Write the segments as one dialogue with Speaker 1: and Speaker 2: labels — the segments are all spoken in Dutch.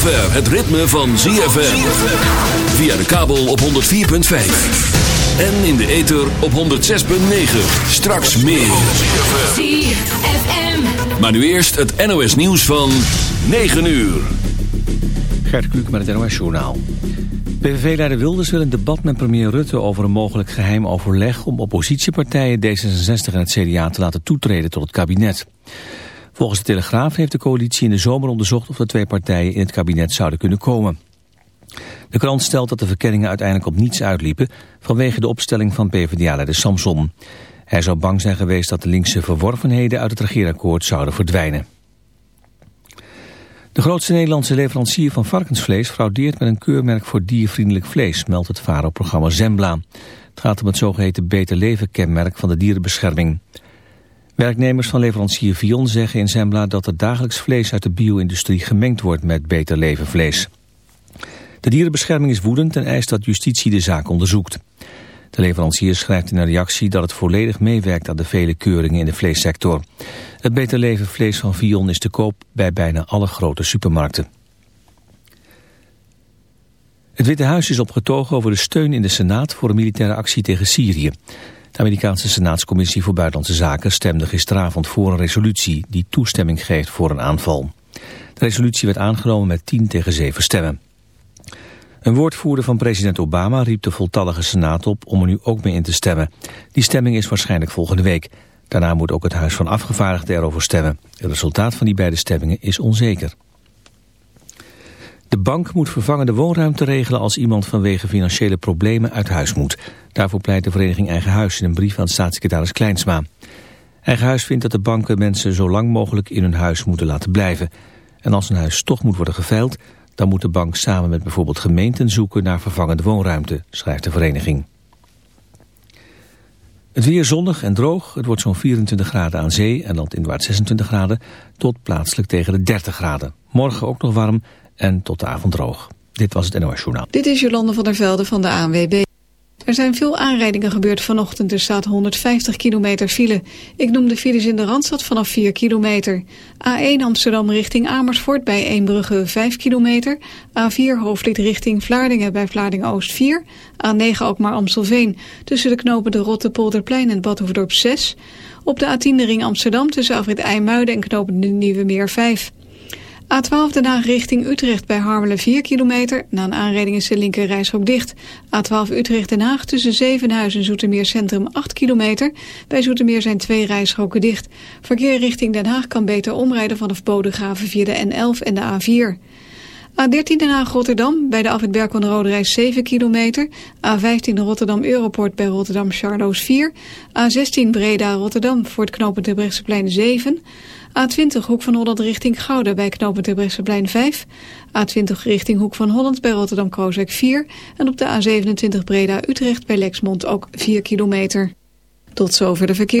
Speaker 1: zover het ritme van ZFM. Via de kabel op 104.5. En in de ether op 106.9. Straks meer.
Speaker 2: ZFM.
Speaker 1: Maar nu eerst het NOS nieuws van 9 uur.
Speaker 3: Gert Kluk met het NOS Journaal. PVV-leider Wilders wil een debat met premier Rutte over een mogelijk geheim overleg... om oppositiepartijen D66 en het CDA te laten toetreden tot het kabinet. Volgens de Telegraaf heeft de coalitie in de zomer onderzocht... of de twee partijen in het kabinet zouden kunnen komen. De krant stelt dat de verkenningen uiteindelijk op niets uitliepen... vanwege de opstelling van PvdA-leider Samson. Hij zou bang zijn geweest dat de linkse verworvenheden... uit het regeerakkoord zouden verdwijnen. De grootste Nederlandse leverancier van varkensvlees fraudeert met een keurmerk voor diervriendelijk vlees, meldt het VARO-programma Zembla. Het gaat om het zogeheten Beter Leven kenmerk van de dierenbescherming. Werknemers van leverancier Vion zeggen in Zembla dat het dagelijks vlees uit de bio-industrie gemengd wordt met Beter Leven vlees. De dierenbescherming is woedend en eist dat justitie de zaak onderzoekt. De leverancier schrijft in een reactie dat het volledig meewerkt aan de vele keuringen in de vleessector. Het Beter Leven vlees van Vion is te koop bij bijna alle grote supermarkten. Het Witte Huis is opgetogen over de steun in de Senaat voor een militaire actie tegen Syrië. De Amerikaanse Senaatscommissie voor Buitenlandse Zaken stemde gisteravond voor een resolutie die toestemming geeft voor een aanval. De resolutie werd aangenomen met 10 tegen 7 stemmen. Een woordvoerder van president Obama riep de voltallige Senaat op om er nu ook mee in te stemmen. Die stemming is waarschijnlijk volgende week. Daarna moet ook het Huis van Afgevaardigden erover stemmen. Het resultaat van die beide stemmingen is onzeker. De bank moet vervangende woonruimte regelen als iemand vanwege financiële problemen uit huis moet. Daarvoor pleit de vereniging Eigen Huis in een brief aan staatssecretaris Kleinsma. Eigen Huis vindt dat de banken mensen zo lang mogelijk in hun huis moeten laten blijven. En als een huis toch moet worden geveild, dan moet de bank samen met bijvoorbeeld gemeenten zoeken naar vervangende woonruimte, schrijft de vereniging. Het weer zonnig en droog. Het wordt zo'n 24 graden aan zee en landinwaarts 26 graden tot plaatselijk tegen de 30 graden. Morgen ook nog warm en tot de avond droog. Dit was het NOS Journaal.
Speaker 4: Dit is Jolande van der Velde van de ANWB. Er zijn veel aanrijdingen gebeurd vanochtend. Er staat 150 kilometer file. Ik noem de files in de Randstad vanaf 4 kilometer. A1 Amsterdam richting Amersfoort bij Eembrugge 5 kilometer. A4 Hoofdlied richting Vlaardingen bij Vlaardingen-Oost 4. A9 ook maar Amstelveen. Tussen de knopen de Rottepolderplein en Badhoevedorp 6. Op de A10 de ring Amsterdam tussen Afrit IJmuiden en knopen de Nieuwe Meer 5. A12 Den Haag richting Utrecht bij Harmelen 4 kilometer. Na een aanrijding is de linker dicht. A12 Utrecht Den Haag tussen Zevenhuizen en Zoetermeer Centrum 8 kilometer. Bij Zoetermeer zijn twee rijstroken dicht. Verkeer richting Den Haag kan beter omrijden vanaf Bodegraven via de N11 en de A4. A13 Den Haag-Rotterdam, bij de afrit Berk van de Rode Reis 7 kilometer. A15 Rotterdam Europort bij Rotterdam Charloes 4. A16 Breda-Rotterdam voor het knooppunt Terbrechtseplein 7. A20 Hoek van Holland richting Gouda bij knooppunt Terbrechtseplein 5. A20 richting Hoek van Holland bij Rotterdam-Krooswijk 4. En op de A27 Breda-Utrecht bij Lexmond ook 4 kilometer. Tot zover de verkeer.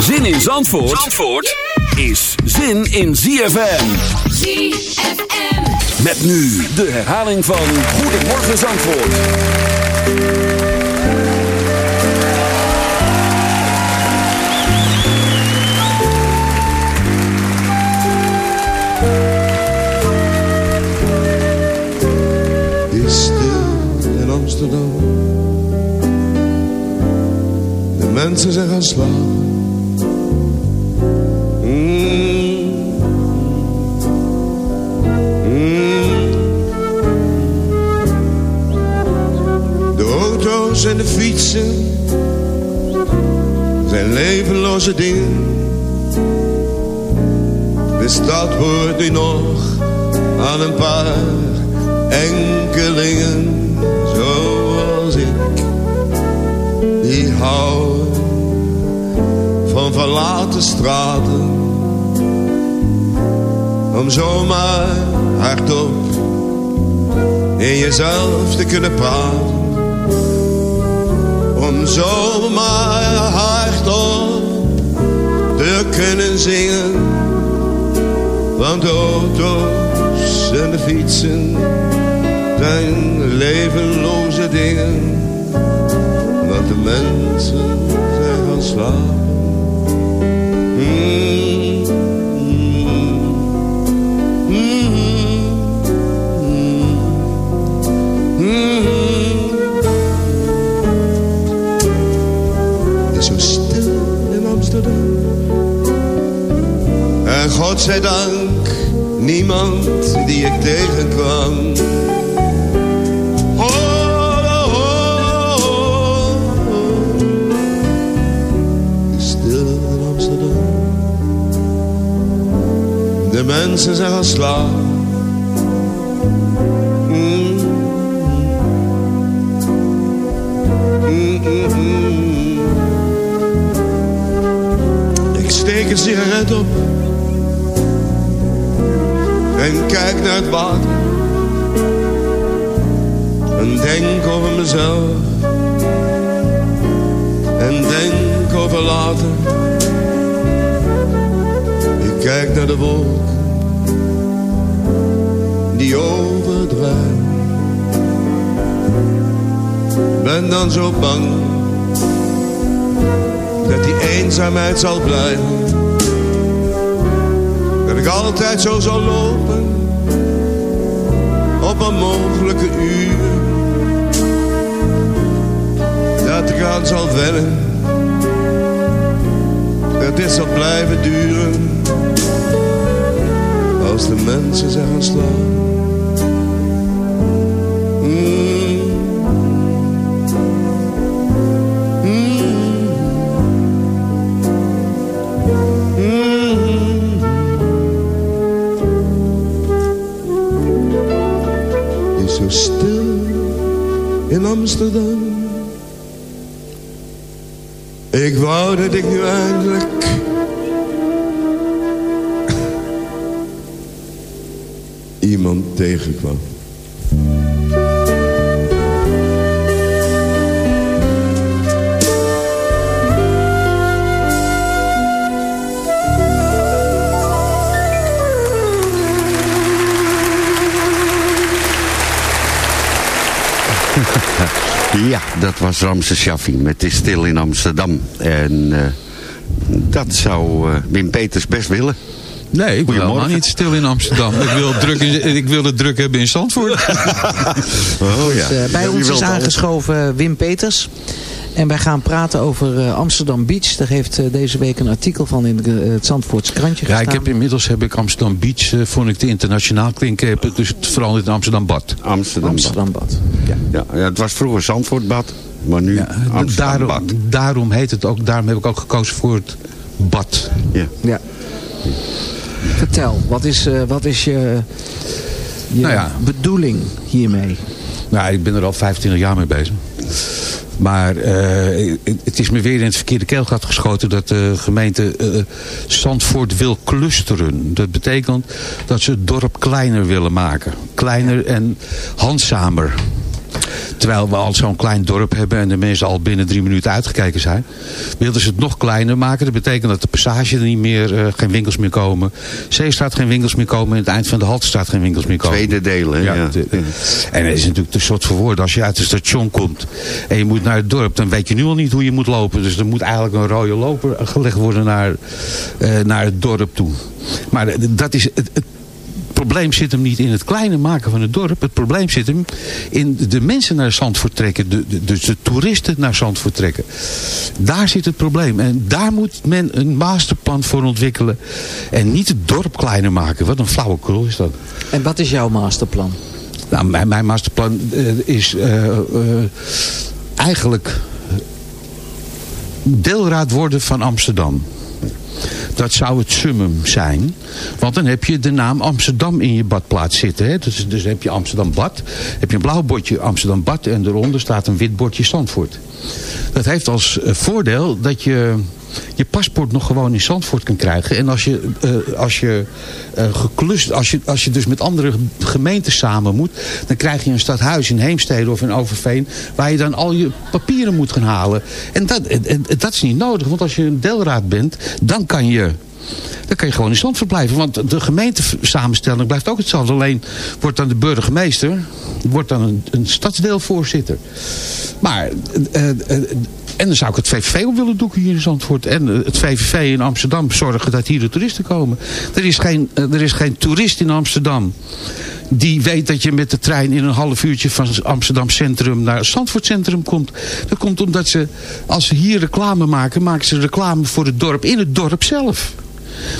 Speaker 1: Zin in Zandvoort, Zandvoort is zin in ZFM.
Speaker 2: ZFM.
Speaker 1: Met nu de herhaling van Goedemorgen Zandvoort.
Speaker 5: is stil in Amsterdam. De mensen zijn gaan slapen. Auto's en de fietsen zijn levenloze dingen. De stad hoort nu nog aan een paar enkelingen zoals ik. Die houden van verlaten straten. Om zomaar hardop in jezelf te kunnen praten. Om zomaar hardop te kunnen zingen. Want auto's en fietsen zijn levenloze dingen. Want de mensen zijn gaan slapen. Mm, En God zij dank, niemand die ik tegenkwam. Oh, oh, oh, stil Amsterdam. De mensen zijn gaan slapen. Mm, mm, mm. Ik steek een sigaret op en kijk naar het water en denk over mezelf en denk over later. Ik kijk naar de wolken die overdrijven. Ben dan zo bang dat die eenzaamheid zal blijven ik altijd zo zal lopen op een mogelijke uur. Dat ik aan zal wennen, dat dit zal blijven duren. Als de mensen zijn gaan slaan. Zo stil in Amsterdam. Ik wou dat ik nu eindelijk iemand tegenkwam.
Speaker 6: Ja, dat was Ramse Shaffi met is stil in Amsterdam. En eh, dat zou eh, Wim Peters best willen.
Speaker 7: Nee, ik wil helemaal niet stil in Amsterdam. ik, wil druk in, ik wil het druk hebben in Zandvoort.
Speaker 6: Oh ja.
Speaker 8: Dus, eh, bij ons is aangeschoven Wim Peters. En wij gaan praten over eh, Amsterdam Beach. Daar heeft eh, deze week een artikel van in eh, het Zandvoorts krantje
Speaker 7: Ja,
Speaker 8: gestaan.
Speaker 7: ik heb inmiddels heb ik Amsterdam Beach, vond ik te internationaal klinken. Heb ik dus het veranderd in Amsterdam Bad.
Speaker 6: Amsterdam.
Speaker 8: Amsterdambad. Ja.
Speaker 6: Ja, ja, het was vroeger Zandvoortbad, maar nu Amsterdam.
Speaker 7: Daarom, daarom heet het ook, daarom heb ik ook gekozen voor het bad.
Speaker 6: Ja.
Speaker 8: ja. Vertel, wat is, uh, wat is je, je
Speaker 7: nou ja.
Speaker 8: bedoeling hiermee?
Speaker 7: Nou, ik ben er al 25 jaar mee bezig. Maar uh, het is me weer in het verkeerde keelgat geschoten dat de gemeente uh, Zandvoort wil clusteren. Dat betekent dat ze het dorp kleiner willen maken. Kleiner en handzamer. Terwijl we al zo'n klein dorp hebben en de mensen al binnen drie minuten uitgekeken zijn. Wilden ze het nog kleiner maken. Dat betekent dat de passage er niet meer, uh, geen winkels meer komen. Zeestraat geen winkels meer komen. En het eind van de Haltestraat geen winkels meer komen.
Speaker 6: Tweede delen, ja. ja.
Speaker 7: De, en het is natuurlijk een soort verwoord. Als je uit het station komt en je moet naar het dorp. Dan weet je nu al niet hoe je moet lopen. Dus er moet eigenlijk een rode loper gelegd worden naar, uh, naar het dorp toe. Maar dat is het, het probleem zit hem niet in het kleine maken van het dorp. Het probleem zit hem in de mensen naar Zandvoort trekken. De, de, dus de toeristen naar Zandvoort trekken. Daar zit het probleem. En daar moet men een masterplan voor ontwikkelen. En niet het dorp kleiner maken. Wat een flauwekul is dat.
Speaker 8: En wat is jouw masterplan?
Speaker 7: Nou, mijn, mijn masterplan uh, is uh, uh, eigenlijk deelraad worden van Amsterdam. Dat zou het summum zijn. Want dan heb je de naam Amsterdam in je badplaats zitten. Hè? Dus, dus heb je Amsterdam Bad. Heb je een blauw bordje Amsterdam Bad. En eronder staat een wit bordje Zandvoort. Dat heeft als uh, voordeel dat je je paspoort nog gewoon in Zandvoort kan krijgen. En als je, uh, als je uh, geklust, als je, als je dus met andere gemeenten samen moet, dan krijg je een stadhuis in Heemstede of in Overveen, waar je dan al je papieren moet gaan halen. En dat, dat is niet nodig, want als je een deelraad bent, dan kan je dan kan je gewoon in stand verblijven. Want de gemeentesamenstelling blijft ook hetzelfde. Alleen wordt dan de burgemeester wordt dan een, een stadsdeelvoorzitter. Maar... Uh, en dan zou ik het VVV op willen doeken hier in Zandvoort. En het VVV in Amsterdam zorgen dat hier de toeristen komen. Er is geen, er is geen toerist in Amsterdam die weet dat je met de trein in een half uurtje van Amsterdam Centrum naar Zandvoort Centrum komt. Dat komt omdat ze, als ze hier reclame maken, maken ze reclame voor het dorp in het dorp zelf.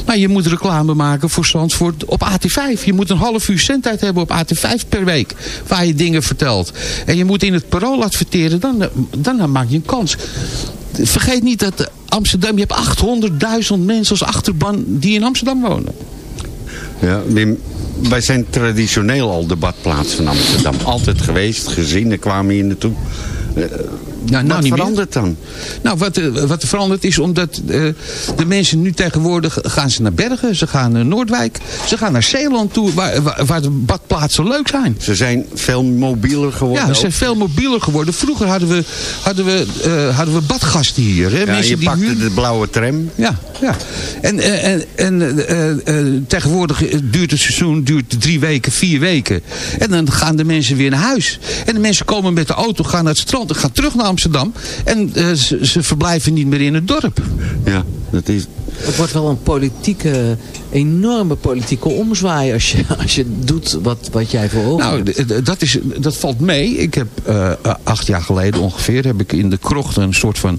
Speaker 7: Maar je moet reclame maken voor Zandvoort op AT5. Je moet een half uur zendtijd hebben op AT5 per week. Waar je dingen vertelt. En je moet in het parool adverteren. Dan, dan maak je een kans. Vergeet niet dat Amsterdam... Je hebt 800.000 mensen als achterban die in Amsterdam wonen.
Speaker 6: Ja, Wim, wij zijn traditioneel al de badplaats van Amsterdam. Altijd geweest, gezinnen kwamen hier naartoe.
Speaker 7: Nou, nou
Speaker 6: wat
Speaker 7: niet
Speaker 6: verandert
Speaker 7: meer.
Speaker 6: dan?
Speaker 7: Nou, wat, uh, wat er verandert is omdat uh, de mensen nu tegenwoordig gaan ze naar Bergen, ze gaan naar Noordwijk, ze gaan naar Zeeland toe, waar, waar, de badplaatsen leuk zijn.
Speaker 6: Ze zijn veel mobieler geworden.
Speaker 7: Ja, ze zijn veel mobieler geworden. Vroeger hadden we, hadden we, uh, hadden we badgasten hier. Hè?
Speaker 6: Ja,
Speaker 7: mensen
Speaker 6: je
Speaker 7: die
Speaker 6: pakte
Speaker 7: huur...
Speaker 6: de blauwe tram.
Speaker 7: Ja, ja. En, en, en tegenwoordig duurt het seizoen duurt drie weken, vier weken. En dan gaan de mensen weer naar huis. En de mensen komen met de auto, gaan naar het strand en gaan terug naar Amsterdam. En uh, ze, ze, verblijven niet meer in het dorp.
Speaker 6: Ja, dat is...
Speaker 8: Het wordt wel een politieke, enorme politieke omzwaai als je, als je doet wat, wat jij voor ogen
Speaker 7: Nou, dat, is, dat valt mee. Ik heb uh, acht jaar geleden ongeveer, heb ik in de krocht een soort van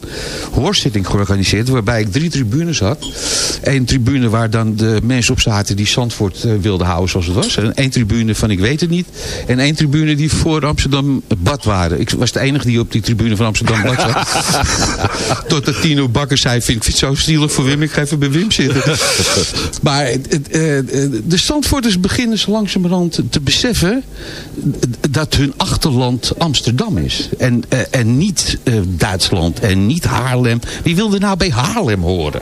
Speaker 7: hoorzitting georganiseerd. Waarbij ik drie tribunes had. Eén tribune waar dan de mensen op zaten die Zandvoort uh, wilden houden zoals het was. En één tribune van ik weet het niet. En één tribune die voor Amsterdam bad waren. Ik was de enige die op die tribune van Amsterdam bad zat. Totdat Tino Bakker zei, vind ik het zo stielig voor Wim, ik even bij Wim zitten. maar het, het, de Zandvoorters beginnen zo langzamerhand te beseffen dat hun achterland Amsterdam is. En, en niet Duitsland en niet Haarlem. Wie wilde nou bij Haarlem horen?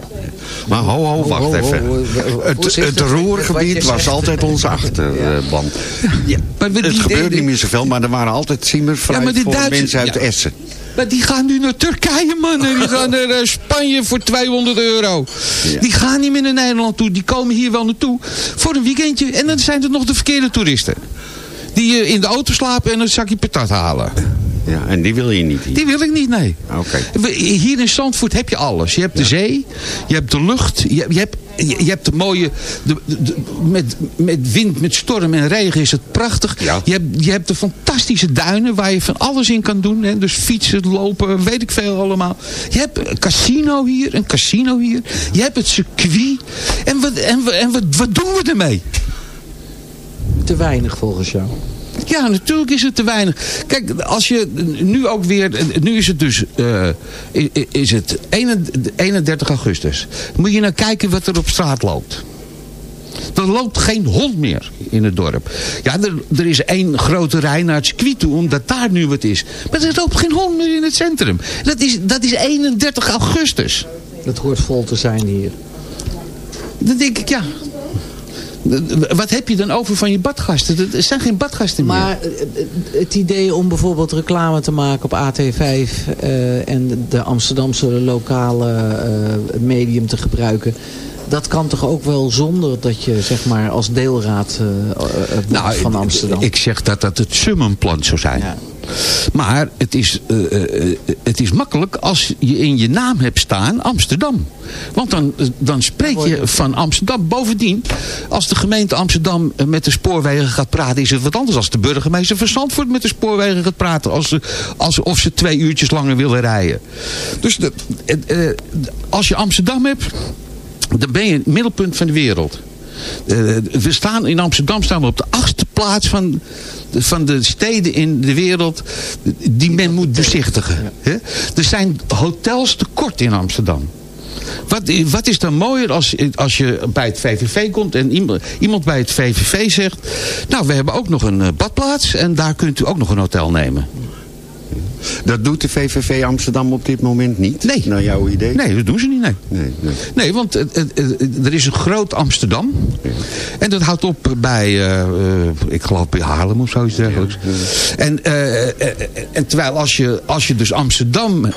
Speaker 6: Maar ho, ho, wacht ho, ho, even. Ho, het, het roergebied was altijd onze achterban. Ja, maar het die gebeurt niet meer zoveel, maar er waren altijd ziemers vrij ja, voor mensen uit ja. Essen.
Speaker 7: Maar die gaan nu naar Turkije, man. En die gaan naar uh, Spanje voor 200 euro. Ja. Die gaan niet meer naar Nederland toe. Die komen hier wel naartoe voor een weekendje. En dan zijn er nog de verkeerde toeristen. Die uh, in de auto slapen en een zakje patat halen.
Speaker 6: Ja, en die wil je niet hier?
Speaker 7: Die wil ik niet, nee.
Speaker 6: Okay.
Speaker 7: Hier in Zandvoort heb je alles. Je hebt de ja. zee, je hebt de lucht, je, je hebt je, je, hebt de mooie... De, de, met, met wind, met storm en regen is het prachtig.
Speaker 6: Ja.
Speaker 7: Je, hebt, je hebt de fantastische duinen waar je van alles in kan doen. Hè? Dus fietsen, lopen, weet ik veel allemaal. Je hebt een casino hier, een casino hier. Je hebt het circuit. En, wat, en, en wat, wat doen we ermee?
Speaker 8: Te weinig volgens jou.
Speaker 7: Ja, natuurlijk is het te weinig. Kijk, als je nu ook weer... Nu is het dus uh, is het 31 augustus. Moet je nou kijken wat er op straat loopt. Er loopt geen hond meer in het dorp. Ja, er, er is één grote rij naar het circuit toe, omdat daar nu wat is. Maar er loopt geen hond meer in het centrum. Dat is, dat is 31 augustus.
Speaker 8: Dat hoort vol te zijn hier.
Speaker 7: Dan denk ik, ja, wat heb je dan over van je badgasten? Er zijn geen badgasten
Speaker 8: meer. Maar eh, het idee om bijvoorbeeld reclame te maken op AT5 uh, en de Amsterdamse lokale medium te gebruiken dat kan toch ook wel zonder dat je zeg maar als deelraad uh, nou, van Amsterdam...
Speaker 7: Ik zeg dat dat het summenplan zou zijn. Ja. Maar het is, uh, het is makkelijk als je in je naam hebt staan Amsterdam. Want dan, dan spreek je van Amsterdam. Bovendien, als de gemeente Amsterdam met de spoorwegen gaat praten... is het wat anders als de burgemeester van Zandvoort met de spoorwegen gaat praten. Als ze, alsof ze twee uurtjes langer willen rijden. Dus de, als je Amsterdam hebt dan ben je het middelpunt van de wereld. Uh, we staan in Amsterdam staan we op de achtste plaats van, van de steden in de wereld die men moet bezichtigen. Er zijn hotels tekort in Amsterdam. Wat, wat is dan mooier als, als je bij het VVV komt en iemand, iemand bij het VVV zegt... nou, we hebben ook nog een eh, badplaats en daar kunt u ook nog een hotel nemen.
Speaker 6: Dat doet de VVV Amsterdam op dit moment niet?
Speaker 7: Nee.
Speaker 6: Naar jouw idee?
Speaker 7: Nee, dat doen ze niet, nee. Nee, nee. nee want er is een groot Amsterdam. En dat houdt op bij, uh, ik geloof bij Haarlem of zoiets dergelijks. En, uh, en terwijl als je, als je dus Amsterdam...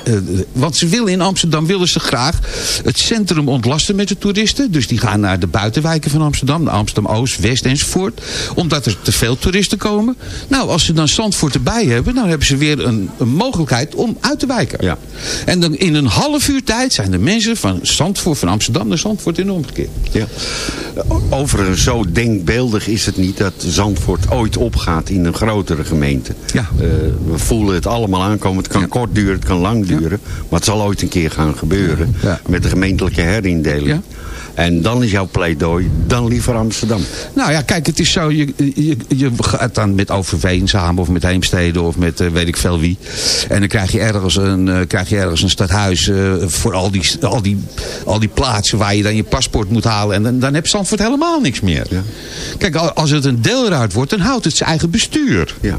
Speaker 7: want ze willen in Amsterdam willen ze graag het centrum ontlasten met de toeristen. Dus die gaan naar de buitenwijken van Amsterdam. Amsterdam-Oost, West enzovoort. Omdat er te veel toeristen komen. Nou, als ze dan Zandvoort erbij hebben... dan hebben ze weer een, een mogelijkheid om uit te wijken. Ja. En dan in een half uur tijd zijn de mensen van Zandvoort, van Amsterdam naar Zandvoort in omgekeerd.
Speaker 6: Ja. Overigens, zo denkbeeldig is het niet dat Zandvoort ooit opgaat in een grotere gemeente. Ja. Uh, we voelen het allemaal aankomen. Het kan kort duren, het kan lang duren. Maar het zal ooit een keer gaan gebeuren. Met de gemeentelijke herindeling. En dan is jouw pleidooi, dan liever Amsterdam.
Speaker 7: Nou ja, kijk, het is zo, je, je, je gaat dan met Overveen samen of met Heemstede of met uh, weet ik veel wie. En dan krijg je ergens een, uh, krijg je ergens een stadhuis uh, voor al die, al, die, al die plaatsen waar je dan je paspoort moet halen. En dan, dan heb Zandvoort helemaal niks meer. Ja. Kijk, als het een deelruit wordt, dan houdt het zijn eigen bestuur. Ja.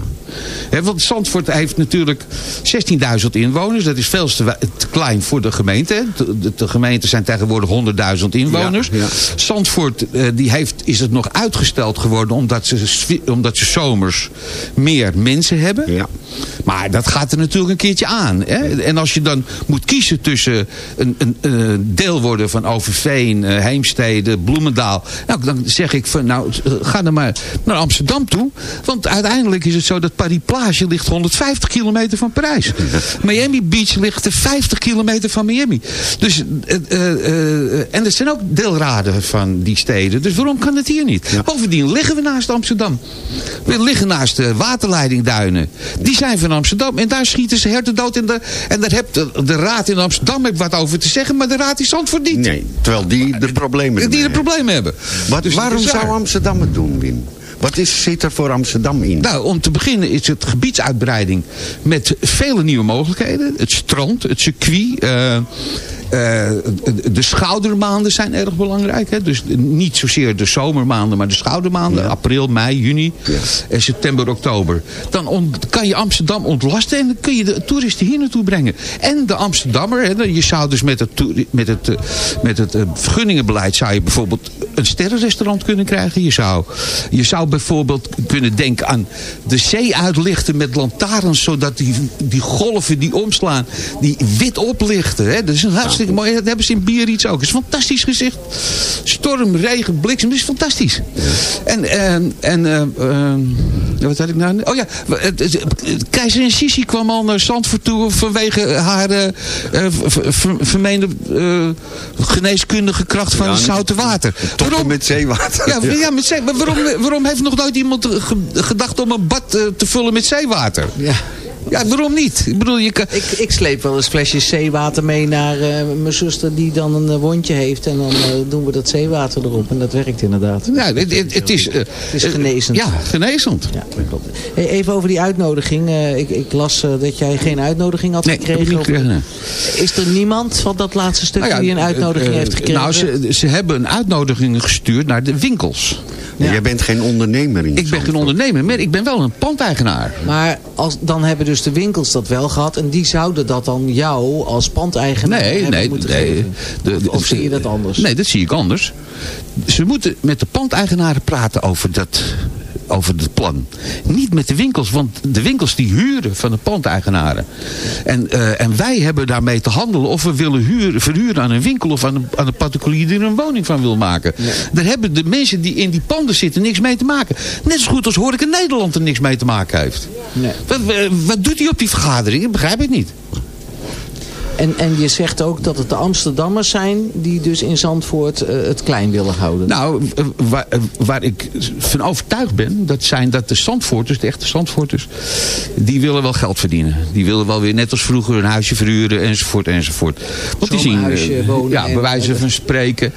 Speaker 7: He, want Zandvoort heeft natuurlijk 16.000 inwoners. Dat is veel te, te, klein voor de gemeente. De, de, de gemeenten zijn tegenwoordig 100.000 inwoners. Ja, ja. Zandvoort uh, die heeft, is het nog uitgesteld geworden omdat ze, omdat ze zomers meer mensen hebben. Ja. Maar dat gaat er natuurlijk een keertje aan. Hè? En als je dan moet kiezen tussen een, een, een deel worden van Overveen, uh, Heemstede, Bloemendaal. Nou, dan zeg ik van nou, ga dan maar naar Amsterdam toe. Want uiteindelijk is het zo dat Paris Plage ligt 150 kilometer van Parijs. Miami Beach ligt er 50 kilometer van Miami. Dus, uh, uh, en er zijn ook deelraden van die steden. Dus waarom kan het hier niet? Ja. Bovendien liggen we naast Amsterdam. We liggen naast de waterleidingduinen. Die zijn van Amsterdam. En daar schieten ze herten dood. En, de, en daar heeft de, de raad in Amsterdam heeft wat over te zeggen. Maar de raad is Zandvoort niet.
Speaker 6: Nee, terwijl die de problemen
Speaker 7: Die de problemen hebben.
Speaker 6: Wat, dus waarom zou Amsterdam het doen, Wim? Wat is, zit er voor Amsterdam in?
Speaker 7: Nou, om te beginnen is het gebiedsuitbreiding met vele nieuwe mogelijkheden. Het strand, het circuit... Uh, uh, de schoudermaanden zijn erg belangrijk. Hè? Dus niet zozeer de zomermaanden, maar de schoudermaanden. Ja. April, mei, juni en september, oktober. Dan kan je Amsterdam ontlasten en dan kun je de toeristen hier naartoe brengen. En de Amsterdammer, hè, je zou dus met het, met het, met het vergunningenbeleid... zou je bijvoorbeeld een sterrenrestaurant kunnen krijgen. Je zou, je zou bijvoorbeeld kunnen denken aan de zee uitlichten met lantaarns... zodat die, die golven die omslaan, die wit oplichten. Hè? Dat is een hartstikke mooi. Dat hebben ze in Biarritz ook. Het is een fantastisch gezicht. Storm, regen, bliksem. Dat is fantastisch. En, en, en uh, wat had ik nou? Oh ja, keizerin Sisi kwam al naar Zandvoort toe vanwege haar uh, vermeende uh, geneeskundige kracht van ja, het zoute water.
Speaker 6: Waarom? met zeewater.
Speaker 7: Ja, ja. met zee, maar waarom, waarom heeft nog nooit iemand gedacht om een bad te vullen met zeewater?
Speaker 6: Ja.
Speaker 7: Ja, waarom niet? Ik bedoel, je kan...
Speaker 8: Ik, ik sleep wel eens flesjes zeewater mee naar eh, mijn zuster die dan een eh, wondje heeft. En dan eh, doen we dat zeewater erop. En dat werkt inderdaad.
Speaker 7: Ja, het, het, het is...
Speaker 8: het is genezend.
Speaker 7: ja, genezend.
Speaker 8: Ja, klopt. Hey, even over die uitnodiging. Eh, ik, ik las eh, dat jij geen uitnodiging had
Speaker 7: Nee,
Speaker 8: gekregen.
Speaker 7: ik niet gekregen, nee.
Speaker 8: Is er niemand van dat laatste stukje
Speaker 7: Nou ja,
Speaker 8: die een uitnodiging
Speaker 7: eh,
Speaker 8: heeft gekregen?
Speaker 7: Nou, ze, ze hebben een uitnodiging gestuurd naar de winkels.
Speaker 6: Jij bent geen ondernemer in
Speaker 7: Ik ben geen ondernemer, maar ik ben wel een pandeigenaar.
Speaker 8: Maar als, dan hebben dus de winkels dat wel gehad. En die zouden dat dan jou als pandeigenaar
Speaker 7: Nee,
Speaker 8: hebben
Speaker 7: nee,
Speaker 8: moeten
Speaker 7: nee.
Speaker 8: geven.
Speaker 7: De- de-
Speaker 8: of zie je dat anders?
Speaker 7: Nee, dat zie ik anders. Ze moeten met de pandeigenaren praten over dat over het plan. Niet met de winkels, want de winkels die huren van de pandeigenaren. En, eh, en wij hebben daarmee te handelen of we willen huren, verhuren aan een winkel of aan een, aan een particulier die er een woning van wil maken. Daar hebben de mensen die in die panden zitten niks mee te maken. Net zo goed als Horeca Nederland er niks mee te maken heeft.
Speaker 8: Nee.
Speaker 7: Wat, wat- wat doet hij op die vergadering? Dat begrijp ik niet.
Speaker 8: En, en je zegt ook dat het de Amsterdammers zijn die dus in Zandvoort eh, het klein willen houden.
Speaker 7: Nou, eh, waar, waar ik van overtuigd ben, dat zijn dat de Zandvoorters, de echte Zandvoorters, die willen wel geld verdienen. Die willen wel weer net als vroeger een huisje verhuren, enzovoort, enzovoort. Want die zien, eh,
Speaker 8: wonen
Speaker 7: ja, bij wijze van spreken.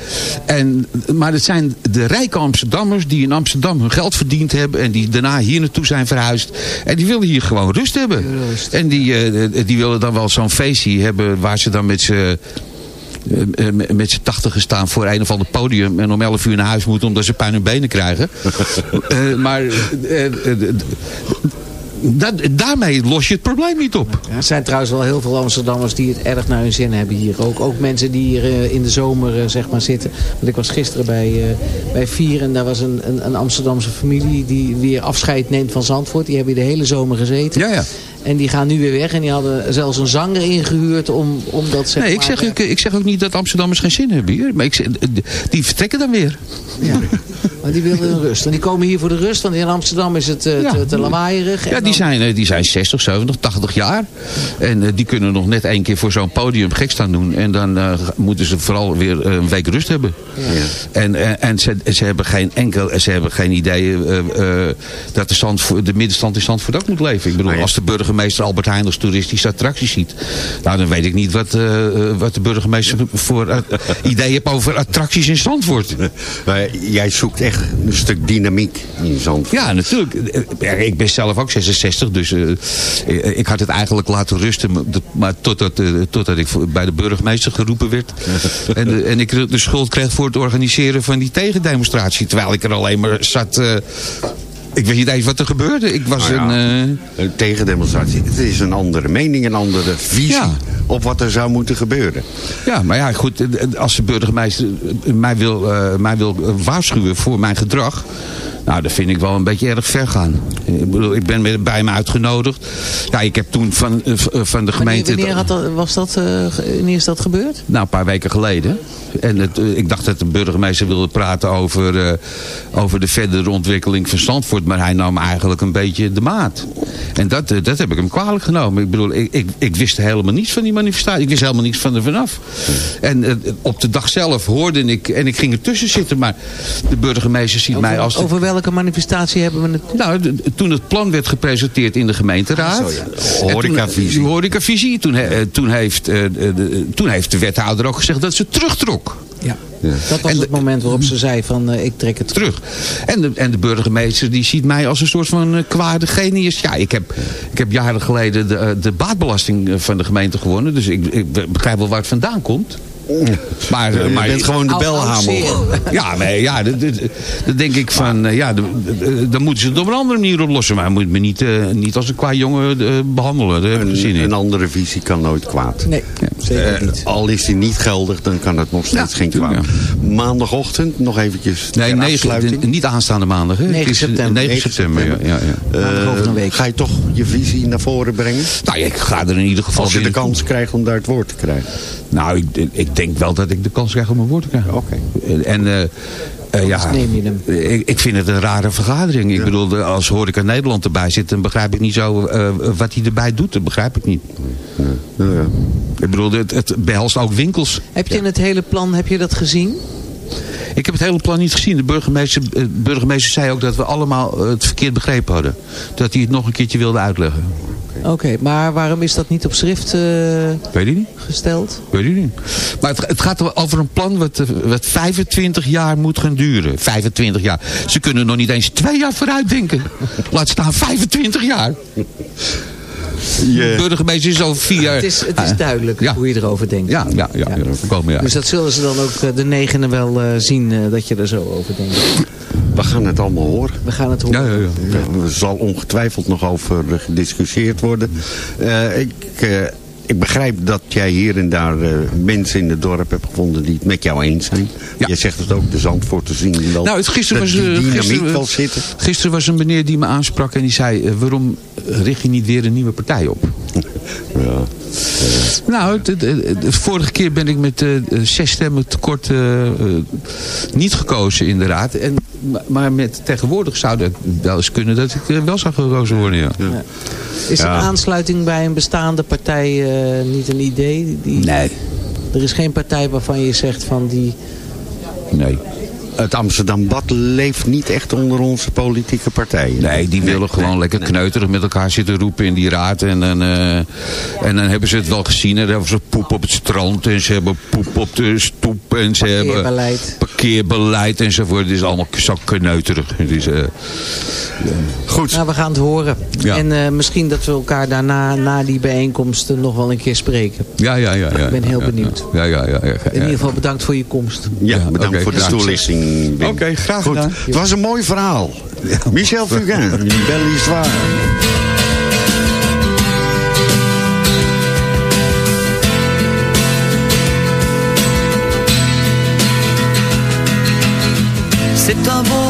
Speaker 7: En, maar het zijn de rijke Amsterdammers die in Amsterdam hun geld verdiend hebben en die daarna hier naartoe zijn verhuisd. En die willen hier gewoon rust hebben. En die, die willen dan wel zo'n feestje hebben waar ze dan met z'n eh, eh, met z'n tachtigen staan voor een of ander podium en om 11 uur naar huis moeten omdat ze pijn in hun benen krijgen. Eh, maar eh, eh, daarmee los je het probleem niet op.
Speaker 8: Ja, er zijn trouwens wel heel veel Amsterdammers die het erg naar hun zin hebben hier. Ook, ook mensen die hier eh, in de zomer eh, zeg maar zitten. Want ik was gisteren bij, eh, bij Vier en daar was een, een, een Amsterdamse familie die weer afscheid neemt van Zandvoort. Die hebben hier de hele zomer gezeten.
Speaker 7: Ja, ja.
Speaker 8: En die gaan nu weer weg en die hadden zelfs een zanger ingehuurd om, om dat zeg
Speaker 7: Nee, ik
Speaker 8: maar,
Speaker 7: zeg,
Speaker 8: eh,
Speaker 7: ook, ik zeg ook niet dat Amsterdammers geen zin hebben hier. Maar ik zeg, eh, die vertrekken dan weer.
Speaker 8: Maar die willen een rust. En die komen hier voor de rust, want in Amsterdam is het eh,
Speaker 7: Ja.
Speaker 8: te, te lawaaierig.
Speaker 7: Ja, die
Speaker 8: dan-
Speaker 7: zijn, eh, die zijn 60, 70, 80 jaar. En eh, die kunnen nog net één keer voor zo'n podium gek staan doen. En dan eh, moeten ze vooral weer eh, een week rust hebben. En, en, en ze, ze hebben geen enkel, ze hebben geen idee eh, eh, dat de, Zandvoort, de middenstand in Zandvoort ook moet leven. Ik bedoel, als de burgemeester Albert Heijn als toeristische attractie ziet. Nou, dan weet ik niet wat, eh, eh, wat de burgemeester voor eh, idee heeft over attracties in Zandvoort.
Speaker 6: Maar jij zoekt echt een stuk dynamiek in Zandvoort.
Speaker 7: Ja, natuurlijk. Ik ben zelf ook 66, dus eh, eh, ik had het eigenlijk laten rusten. maar dat- Maar totdat, eh, totdat ik bij de burgemeester geroepen werd. en, en ik de schuld kreeg voor het organiseren van die tegendemonstratie. Terwijl ik er alleen maar zat... eh, ik weet niet eens wat er gebeurde. Ik was
Speaker 6: Nou ja,
Speaker 7: een... eh,
Speaker 6: Een tegendemonstratie. Het is een andere mening, een andere visie
Speaker 7: Ja.
Speaker 6: op wat er zou moeten gebeuren.
Speaker 7: Ja, maar ja, goed. eh, Als de burgemeester eh, mij wil, eh, mij wil eh, waarschuwen voor mijn gedrag... Nou, dat vind ik wel een beetje erg ver gaan. Ik bedoel, ik ben bij me uitgenodigd. Ja, ik heb toen van, eh, eh, van de gemeente...
Speaker 8: wanneer had dat, was dat, eh, wanneer is dat gebeurd?
Speaker 7: Nou, een paar weken geleden. En het, ik dacht dat de burgemeester wilde praten over, over de verdere ontwikkeling van Zandvoort. Maar hij nam eigenlijk een beetje de maat. En dat, dat heb ik hem kwalijk genomen. Ik bedoel, ik, ik, ik wist helemaal niets van die manifestatie. Ik wist helemaal niets van er vanaf. En op de dag zelf hoorde ik, en ik ging ertussen zitten. Maar de burgemeester ziet mij als... de-
Speaker 8: welke manifestatie hebben we het?
Speaker 7: nou, de- toen het plan werd gepresenteerd in de gemeenteraad.
Speaker 6: Ah, zo, ja.
Speaker 7: Toen-
Speaker 6: Horecavisie.
Speaker 7: Horecavisie. Toen, he- eh, toen, heeft, eh, de- toen heeft de wethouder ook gezegd dat ze terugtrok.
Speaker 8: Ja. Dat was
Speaker 7: En de-
Speaker 8: het moment waarop ze zei van eh, ik trek het
Speaker 7: Terug. En de, en de burgemeester die ziet mij als een soort van uh, kwade genius. Ja, ik heb, ik heb jaren geleden de, de baatbelasting van de gemeente gewonnen. Dus ik, ik begrijp wel waar het vandaan komt. Maar,
Speaker 6: Je
Speaker 7: maar,
Speaker 6: bent gewoon de
Speaker 8: oud
Speaker 7: Ja, nee, ja, dat- denk ik van, eh, ja, dan moeten ze het op een andere manier oplossen. Maar hij moet me niet, eh, niet als een qua jongen eh, behandelen. Daar geen zin
Speaker 6: Een,
Speaker 7: in.
Speaker 6: een andere visie kan nooit kwaad.
Speaker 8: Nee, zeker
Speaker 6: Eh,
Speaker 8: niet.
Speaker 6: al is die niet geldig, dan kan het nog steeds
Speaker 7: Ja,
Speaker 6: geen kwaad. Maandagochtend, nog eventjes
Speaker 7: Nee,
Speaker 6: ter
Speaker 7: 9,
Speaker 6: afsluiting.
Speaker 7: de- niet aanstaande maandag. Hè?
Speaker 8: 9
Speaker 7: Het is, eh,
Speaker 8: september.
Speaker 7: 9
Speaker 6: 9
Speaker 7: september, ja. ja, ja.
Speaker 6: Eh,
Speaker 8: Maandag over een week.
Speaker 6: Ga je toch je visie naar voren brengen?
Speaker 7: Nou, ik ga er in ieder geval
Speaker 6: Als je de kans krijgt om daar het woord te krijgen.
Speaker 7: Nou, ik, ik denk wel dat ik de kans krijg om mijn woord te krijgen.
Speaker 6: Oké.
Speaker 7: En eh, eh, ja,
Speaker 8: neem je hem.
Speaker 7: Ik, ik vind het een rare vergadering. Ik bedoel, de- als Horeca Nederland erbij zit, dan begrijp ik niet zo eh, wat hij erbij doet. Dat begrijp ik niet.
Speaker 6: Nou ja.
Speaker 7: Ik bedoel, het, het behelst ook winkels.
Speaker 8: Heb je in het hele plan, heb je dat gezien?
Speaker 7: Ik heb het hele plan niet gezien. De burgemeester, de burgemeester zei ook dat we allemaal het verkeerd begrepen hadden. Dat hij het nog een keertje wilde uitleggen.
Speaker 8: Oké, maar waarom is dat niet op schrift eh,
Speaker 7: Weet je niet?
Speaker 8: gesteld?
Speaker 7: Weet ik niet. Maar het, het gaat over een plan wat, eh, wat 25 jaar moet gaan duren. 25 jaar. Ze kunnen nog niet eens twee jaar vooruit denken. Laat staan 25 jaar. De burgemeester is al vier jaar...
Speaker 8: Het is, het is duidelijk hoe je erover denkt.
Speaker 7: Ja, ja, ja. ja. Komen, ja.
Speaker 8: Dus dat zullen ze dan ook eh, de negende wel eh, zien eh, dat je er zo over denkt.
Speaker 6: We gaan het allemaal horen.
Speaker 8: We gaan het horen.
Speaker 7: Ja, ja, ja.
Speaker 6: Er zal ongetwijfeld nog over gediscussieerd worden. Eh, ik, eh, ik begrijp dat jij hier en daar eh, mensen in het dorp hebt gevonden die het met jou eens zijn. Jij zegt het ook, de zand te zien wel.
Speaker 7: Nou, het, gisteren, was, eh, gisteren,
Speaker 6: wel zitten.
Speaker 7: gisteren was een meneer die me aansprak en die zei... eh, waarom richt je niet weer een nieuwe partij op?
Speaker 6: Ja.
Speaker 7: Nou, de vorige keer ben ik met eh, zes stemmen tekort eh, eh, niet gekozen in de raad. En, ma- maar met tegenwoordig zou het wel eens kunnen dat ik wel zou gekozen worden. Ja.
Speaker 8: Is
Speaker 7: Ja.
Speaker 8: een aansluiting bij een bestaande partij eh, niet een idee? Die,
Speaker 7: nee.
Speaker 8: Er is geen partij waarvan je zegt van die...
Speaker 7: Nee.
Speaker 6: Het Amsterdam-Bad leeft niet echt onder onze politieke partijen.
Speaker 7: Nee, die willen gewoon lekker kneuterig met elkaar zitten roepen in die raad. En, dan, eh, en dan hebben ze het wel gezien. En dan hebben ze poep op het strand. En ze hebben poep op de stoep. En ze hebben
Speaker 8: Parkeerbeleid.
Speaker 7: enzovoort. Het is allemaal zo kneuterig. Het is, eh,
Speaker 6: Goed.
Speaker 8: Nou, we gaan het horen.
Speaker 7: Ja.
Speaker 8: En eh, misschien dat we elkaar daarna, na die bijeenkomsten, nog wel een keer spreken.
Speaker 7: ja, ja, ja, ja.
Speaker 8: Ik ben heel
Speaker 7: Ja,
Speaker 8: benieuwd.
Speaker 7: Ja, ja, ja. ja, ja.
Speaker 8: In ieder geval bedankt voor je komst.
Speaker 6: Ja, bedankt voor de toelichting. Wim.
Speaker 7: Oké, graag
Speaker 6: Goed.
Speaker 7: gedaan.
Speaker 6: Het was een mooi verhaal. Michel Fugain, Belle Histoire.
Speaker 9: C'est un beau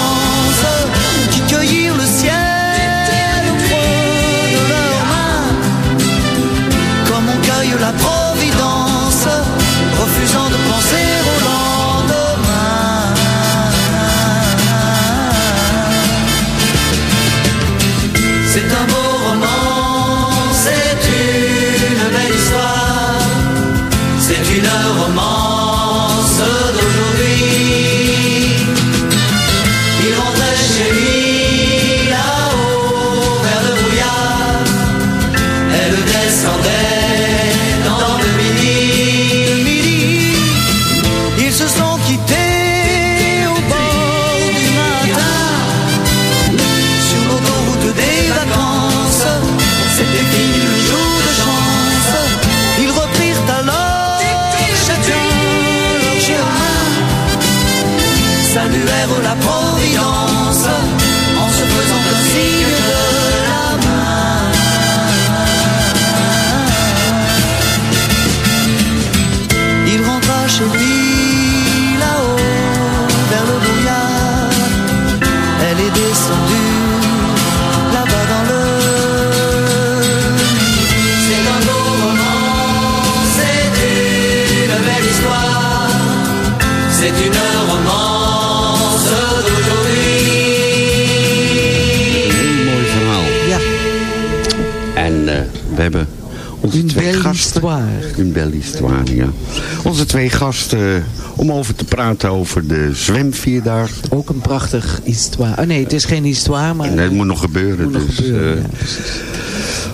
Speaker 6: Onze twee gasten eh, om over te praten over de zwemvierdaagse.
Speaker 8: Ook een prachtig histoire. Oh nee, het is geen histoire, maar...
Speaker 6: Nee, het moet nog gebeuren.
Speaker 8: Moet nog
Speaker 6: dus,
Speaker 8: gebeuren,
Speaker 6: eh,
Speaker 8: ja,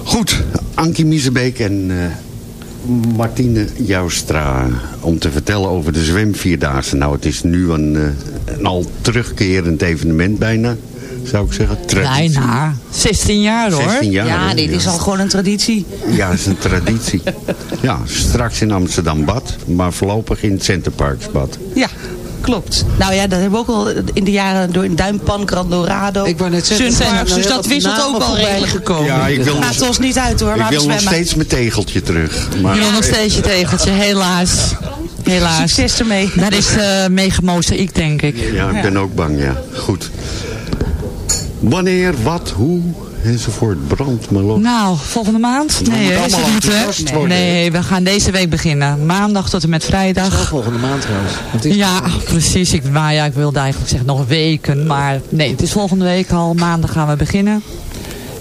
Speaker 6: Goed, Ankie Miezebeek en eh, Martine Joustra om te vertellen over de zwemvierdaagse. Nou, het is nu een, eh, een al terugkerend evenement bijna, zou ik zeggen. Traditie.
Speaker 10: Bijna. 16 jaar hoor.
Speaker 6: 16 jaar,
Speaker 11: ja, dit is al gewoon een traditie.
Speaker 6: Ja, dat is een traditie. Ja, straks in Amsterdam-Bad, maar voorlopig in het Centerparksbad.
Speaker 11: Ja, klopt. Nou ja, dat hebben we ook al in de jaren door in Duimpan, Grand Dorado. Ik
Speaker 8: wou net zeggen,
Speaker 11: Sunparks, dus dat wisselt ook al redelijk.
Speaker 8: gekomen.
Speaker 6: Ja, ik wil
Speaker 11: Gaat ons niet uit hoor,
Speaker 6: Ik wil nog steeds mijn tegeltje terug. Maar
Speaker 10: Je wil nog steeds je tegeltje, helaas. Helaas.
Speaker 11: Succes ermee.
Speaker 10: Dat is uh, mozaïek, denk ik.
Speaker 6: Ja, ik ben ook bang, ja. Goed. Wanneer, wat, hoe, enzovoort. Brand maar los.
Speaker 10: Nou, volgende maand?
Speaker 6: Het
Speaker 10: Nee, het hè?
Speaker 6: worden.
Speaker 10: Nee, we gaan deze week beginnen. Maandag tot en met vrijdag.
Speaker 8: volgende maand trouwens.
Speaker 10: Ja, precies. Ik, maar ja, ik wilde eigenlijk zeggen nog weken. Maar nee, het is volgende week al. Maandag gaan we beginnen.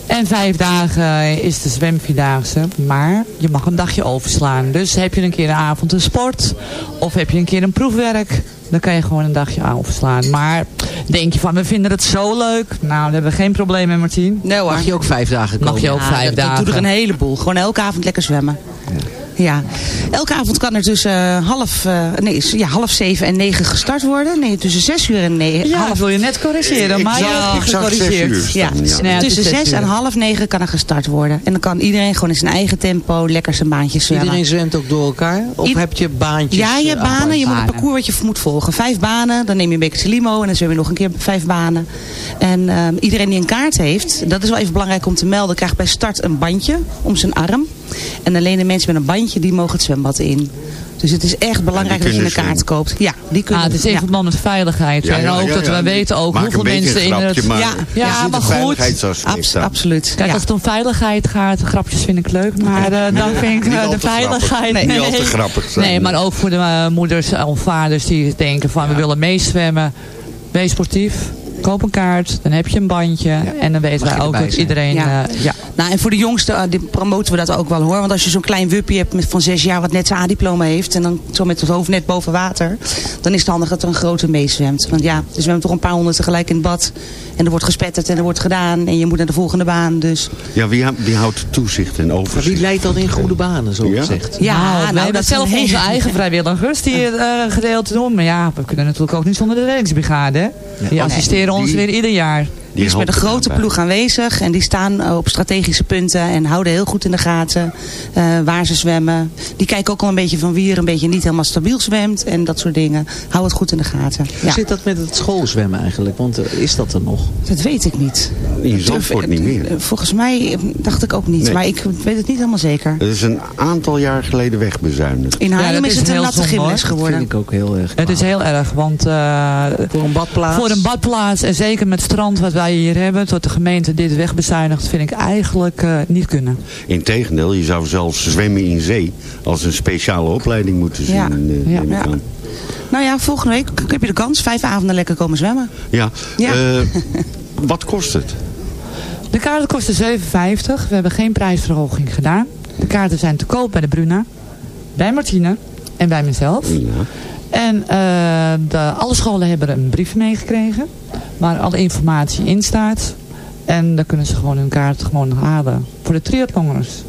Speaker 10: En vijf dagen is de zwemvierdaagse. Maar je mag een dagje overslaan. Dus heb je een keer een avond een sport. Of heb je een keer een proefwerk. Dan kan je gewoon een dagje overslaan. Maar denk je van, we vinden het zo leuk. Nou, daar hebben we geen probleem mee, Martien.
Speaker 11: Nee hoor.
Speaker 8: Mag je ook vijf dagen komen?
Speaker 10: Mag je ook
Speaker 11: Ja,
Speaker 10: vijf
Speaker 11: dat,
Speaker 10: dagen.
Speaker 11: Dat doe er een heleboel. Gewoon elke avond lekker zwemmen. Ja. Elke avond kan er tussen eh, half, eh, nee, ja, half zeven en negen gestart worden. Nee, tussen zes uur en negen.
Speaker 10: Ja,
Speaker 11: half,
Speaker 10: wil je net corrigeren. Maar hebt
Speaker 6: zes
Speaker 10: gecorrigeerd.
Speaker 11: ja,
Speaker 6: ja.
Speaker 11: tussen
Speaker 10: zes
Speaker 11: en half negen kan er gestart worden. En dan kan iedereen gewoon in zijn eigen tempo lekker zijn baantjes zwemmen.
Speaker 8: Iedereen zwemt ook door elkaar? Of heb je baantjes?
Speaker 11: Ja, je hebt
Speaker 8: eh,
Speaker 11: banen. Je moet een parcours wat je moet volgen. Vijf banen, dan neem je een bekertje limo en dan zwem je nog een keer vijf banen. En ehm, iedereen die een kaart heeft, dat is wel even belangrijk om te melden, krijgt bij start een bandje om zijn arm. En alleen de mensen met een bandje, die mogen het zwembad in. Dus het is echt belangrijk dat je een kaart koopt. Ja, die kunnen.
Speaker 10: Ah, het is in
Speaker 11: ja.
Speaker 10: verband met veiligheid.
Speaker 6: Ja,
Speaker 10: en ook
Speaker 6: ja,
Speaker 10: dat
Speaker 6: ja.
Speaker 10: we weten ook
Speaker 6: Maak
Speaker 10: hoeveel mensen
Speaker 6: een
Speaker 10: in
Speaker 6: grapje,
Speaker 10: het...
Speaker 6: maar
Speaker 11: Ja,
Speaker 10: ja, maar goed.
Speaker 11: Abs- absoluut.
Speaker 10: Kijk,
Speaker 11: ja.
Speaker 10: als het om veiligheid gaat, grapjes vind ik leuk, maar eh, dan vind ik eh, de veiligheid...
Speaker 6: Nee, niet al te grappig zijn.
Speaker 10: Nee, maar ook voor de eh, moeders of vaders die denken van we willen meezwemmen. Wees sportief, koop een kaart, dan heb je een bandje en dan weten wij ook dat iedereen...
Speaker 11: Ja.
Speaker 10: eh, ja.
Speaker 11: Nou, en voor de jongsten eh, die promoten we dat ook wel hoor. Want als je zo'n klein wuppie hebt met, van zes jaar wat net zijn A-diploma heeft. En dan zo met het hoofd net boven water. Dan is het handig dat er een grote meezwemt. Want ja, er zwemmen toch een paar honderd tegelijk in het bad. En er wordt gespetterd en er wordt gedaan. En je moet naar de volgende baan. Dus
Speaker 6: Ja, wie, hou- wie houdt toezicht en
Speaker 8: Maar
Speaker 6: overzicht?
Speaker 8: wie leidt dan in goede banen, zo
Speaker 6: Ja.
Speaker 8: gezegd?
Speaker 11: ja,
Speaker 10: nou,
Speaker 11: nou,
Speaker 10: we hebben
Speaker 11: dat
Speaker 10: zelf onze eigen vrijwilligers die het eh, gedeelte doen. Maar ja, we kunnen natuurlijk ook niet zonder de reddingsbrigade. hè. Die assisteren ons
Speaker 6: Die-
Speaker 10: weer ieder jaar.
Speaker 11: Die is met een grote ploeg aanwezig. En die staan eh, op strategische punten. En houden heel goed in de gaten eh, waar ze zwemmen. Die kijken ook al een beetje van wie er een beetje niet helemaal stabiel zwemt. En dat soort dingen. Hou het goed in de gaten.
Speaker 8: Hoe
Speaker 11: Ja,
Speaker 8: zit dat met het schoolzwemmen eigenlijk? Want eh, is dat er nog?
Speaker 11: dat weet ik niet.
Speaker 6: In Zandvoort niet meer.
Speaker 11: Volgens mij dacht ik ook niet.
Speaker 6: Nee.
Speaker 11: Maar ik weet het niet helemaal zeker.
Speaker 6: Dat is een aantal jaar geleden wegbezuinigd.
Speaker 11: In Haarlem is
Speaker 10: is
Speaker 11: het een
Speaker 10: heel
Speaker 11: natte gymles
Speaker 10: hoor.
Speaker 8: Dat
Speaker 11: geworden.
Speaker 8: vind ik ook heel erg.
Speaker 10: Het is heel erg, want eh,
Speaker 8: Voor een badplaats?
Speaker 10: voor een badplaats en zeker met het strand wat wij hier hebben, tot de gemeente dit wegbezuinigt, vind ik eigenlijk eh, niet kunnen.
Speaker 6: Integendeel, je zou zelfs zwemmen in zee als een speciale opleiding moeten zien.
Speaker 11: Ja.
Speaker 6: eh,
Speaker 10: Ja.
Speaker 11: Ja. Nou ja, volgende week heb je de kans. Vijf avonden lekker komen zwemmen.
Speaker 6: Ja.
Speaker 11: Ja.
Speaker 6: eh, wat kost het?
Speaker 10: De kaarten kosten 7,50. We hebben geen prijsverhoging gedaan. De kaarten zijn te koop bij de Bruna, bij Martine en bij mezelf.
Speaker 6: Ja.
Speaker 10: En eh, de, alle scholen hebben een brief meegekregen waar alle informatie in staat. En dan kunnen ze gewoon hun kaart gewoon halen voor de triathloners.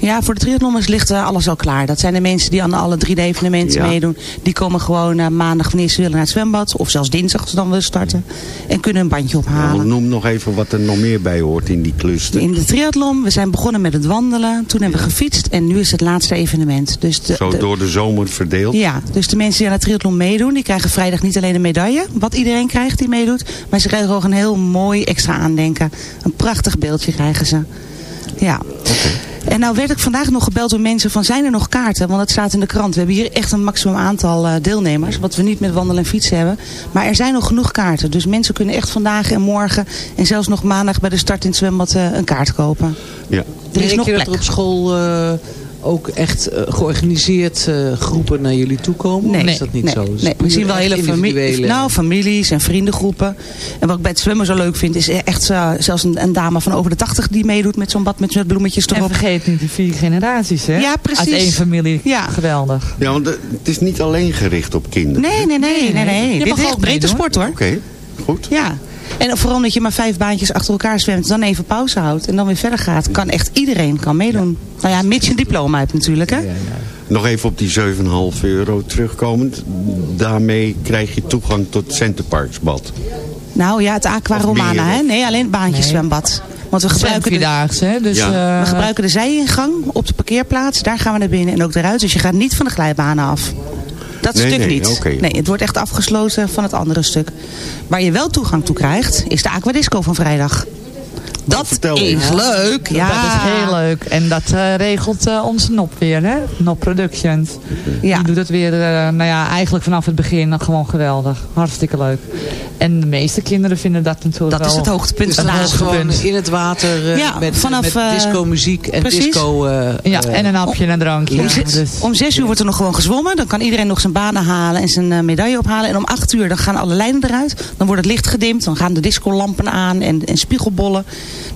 Speaker 11: Ja, voor de triathloners ligt eh, alles al klaar. Dat zijn de mensen die aan alle drie de evenementen
Speaker 6: Ja.
Speaker 11: meedoen. Die komen gewoon eh, maandag wanneer ze willen naar het zwembad. Of zelfs dinsdag als ze dan willen starten. En kunnen een bandje ophalen.
Speaker 6: Noem nog even wat er nog meer bij hoort in die cluster.
Speaker 11: In de triathlon, we zijn begonnen met het wandelen. Toen hebben we gefietst en nu is het laatste evenement. Dus de,
Speaker 6: Zo
Speaker 11: de-
Speaker 6: door de zomer verdeeld.
Speaker 11: ja, dus de mensen die aan het triathlon meedoen, die krijgen vrijdag niet alleen een medaille, wat iedereen krijgt die meedoet, maar ze krijgen ook een heel mooi extra aandenken. Een prachtig beeldje krijgen ze. Ja. En nou werd ik vandaag nog gebeld door mensen van zijn er nog kaarten? Want het staat in de krant. We hebben hier echt een maximum aantal eh, deelnemers. Wat we niet met wandelen en fietsen hebben. Maar er zijn nog genoeg kaarten. Dus mensen kunnen echt vandaag en morgen en zelfs nog maandag bij de start in het zwembad eh, een kaart kopen.
Speaker 6: Ja.
Speaker 11: Er is
Speaker 8: Merk
Speaker 11: nog
Speaker 8: je dat
Speaker 11: plek.
Speaker 8: er op school eh, ook echt eh, georganiseerd eh, groepen naar jullie toe komen?
Speaker 11: Nee,
Speaker 8: Of is dat niet
Speaker 11: nee,
Speaker 8: zo? Dus
Speaker 11: nee. we
Speaker 8: puur
Speaker 11: zien wel hele familie, nou, families en vriendengroepen. En wat ik bij het zwemmen zo leuk vind, is echt zelfs een, een dame van over de 80 die meedoet met zo'n bad met, met bloemetjes
Speaker 10: En
Speaker 11: erop.
Speaker 10: vergeet niet de vier generaties, hè?
Speaker 11: Ja, precies.
Speaker 10: Uit één familie.
Speaker 11: Ja.
Speaker 10: Geweldig.
Speaker 6: Ja, want het is niet alleen gericht op kinderen.
Speaker 11: Nee, nee, nee, nee, nee.
Speaker 10: Je
Speaker 11: Dit
Speaker 10: mag
Speaker 11: is
Speaker 10: ook
Speaker 11: breedte sport hoor.
Speaker 6: Oké, goed.
Speaker 11: Ja. En vooral omdat je maar vijf baantjes achter elkaar zwemt, dan even pauze houdt en dan weer verder gaat, kan echt iedereen kan meedoen. Nou ja, mits je een diploma hebt natuurlijk, hè?
Speaker 6: Nog even op die 7,5 euro terugkomend. Daarmee krijg je toegang tot Centerparksbad.
Speaker 11: Nou ja, het Aqua Romana, hè? Nee, alleen het baantjeszwembad. Want we gebruiken, de,
Speaker 10: hè? Dus,
Speaker 6: Ja.
Speaker 10: eh,
Speaker 11: we gebruiken de zijingang op de parkeerplaats. Daar gaan we naar binnen en ook eruit. Dus je gaat niet van de glijbanen af. Dat
Speaker 6: Nee,
Speaker 11: stuk
Speaker 6: nee,
Speaker 11: niet.
Speaker 6: oké.
Speaker 11: Nee, het wordt echt afgesloten van het andere stuk. Waar je wel toegang toe krijgt, is de Aquadisco van vrijdag. Dat
Speaker 6: vertel
Speaker 11: is leuk. Ja.
Speaker 10: Dat is heel leuk. En dat eh, regelt eh, onze NOP weer, hè? NOP Productions.
Speaker 11: Ja.
Speaker 10: Die doet het weer, eh, nou ja, eigenlijk vanaf het begin gewoon geweldig. Hartstikke leuk. En de meeste kinderen vinden dat natuurlijk
Speaker 11: Dat is
Speaker 10: wel
Speaker 11: het hoogtepunt
Speaker 8: Dus dat is gewoon in het water
Speaker 11: Ja,
Speaker 8: met,
Speaker 11: vanaf,
Speaker 8: met disco muziek en
Speaker 11: precies.
Speaker 8: disco...
Speaker 10: Ja, en een hapje en een drankje.
Speaker 11: Om, zes,
Speaker 10: Dus,
Speaker 11: om zes uur wordt er nog gewoon gezwommen. Dan kan iedereen nog zijn banen halen en zijn medaille ophalen. En om acht uur dan gaan alle lijnen eruit. Dan wordt het licht gedimd. Dan gaan de discolampen aan en, en spiegelbollen.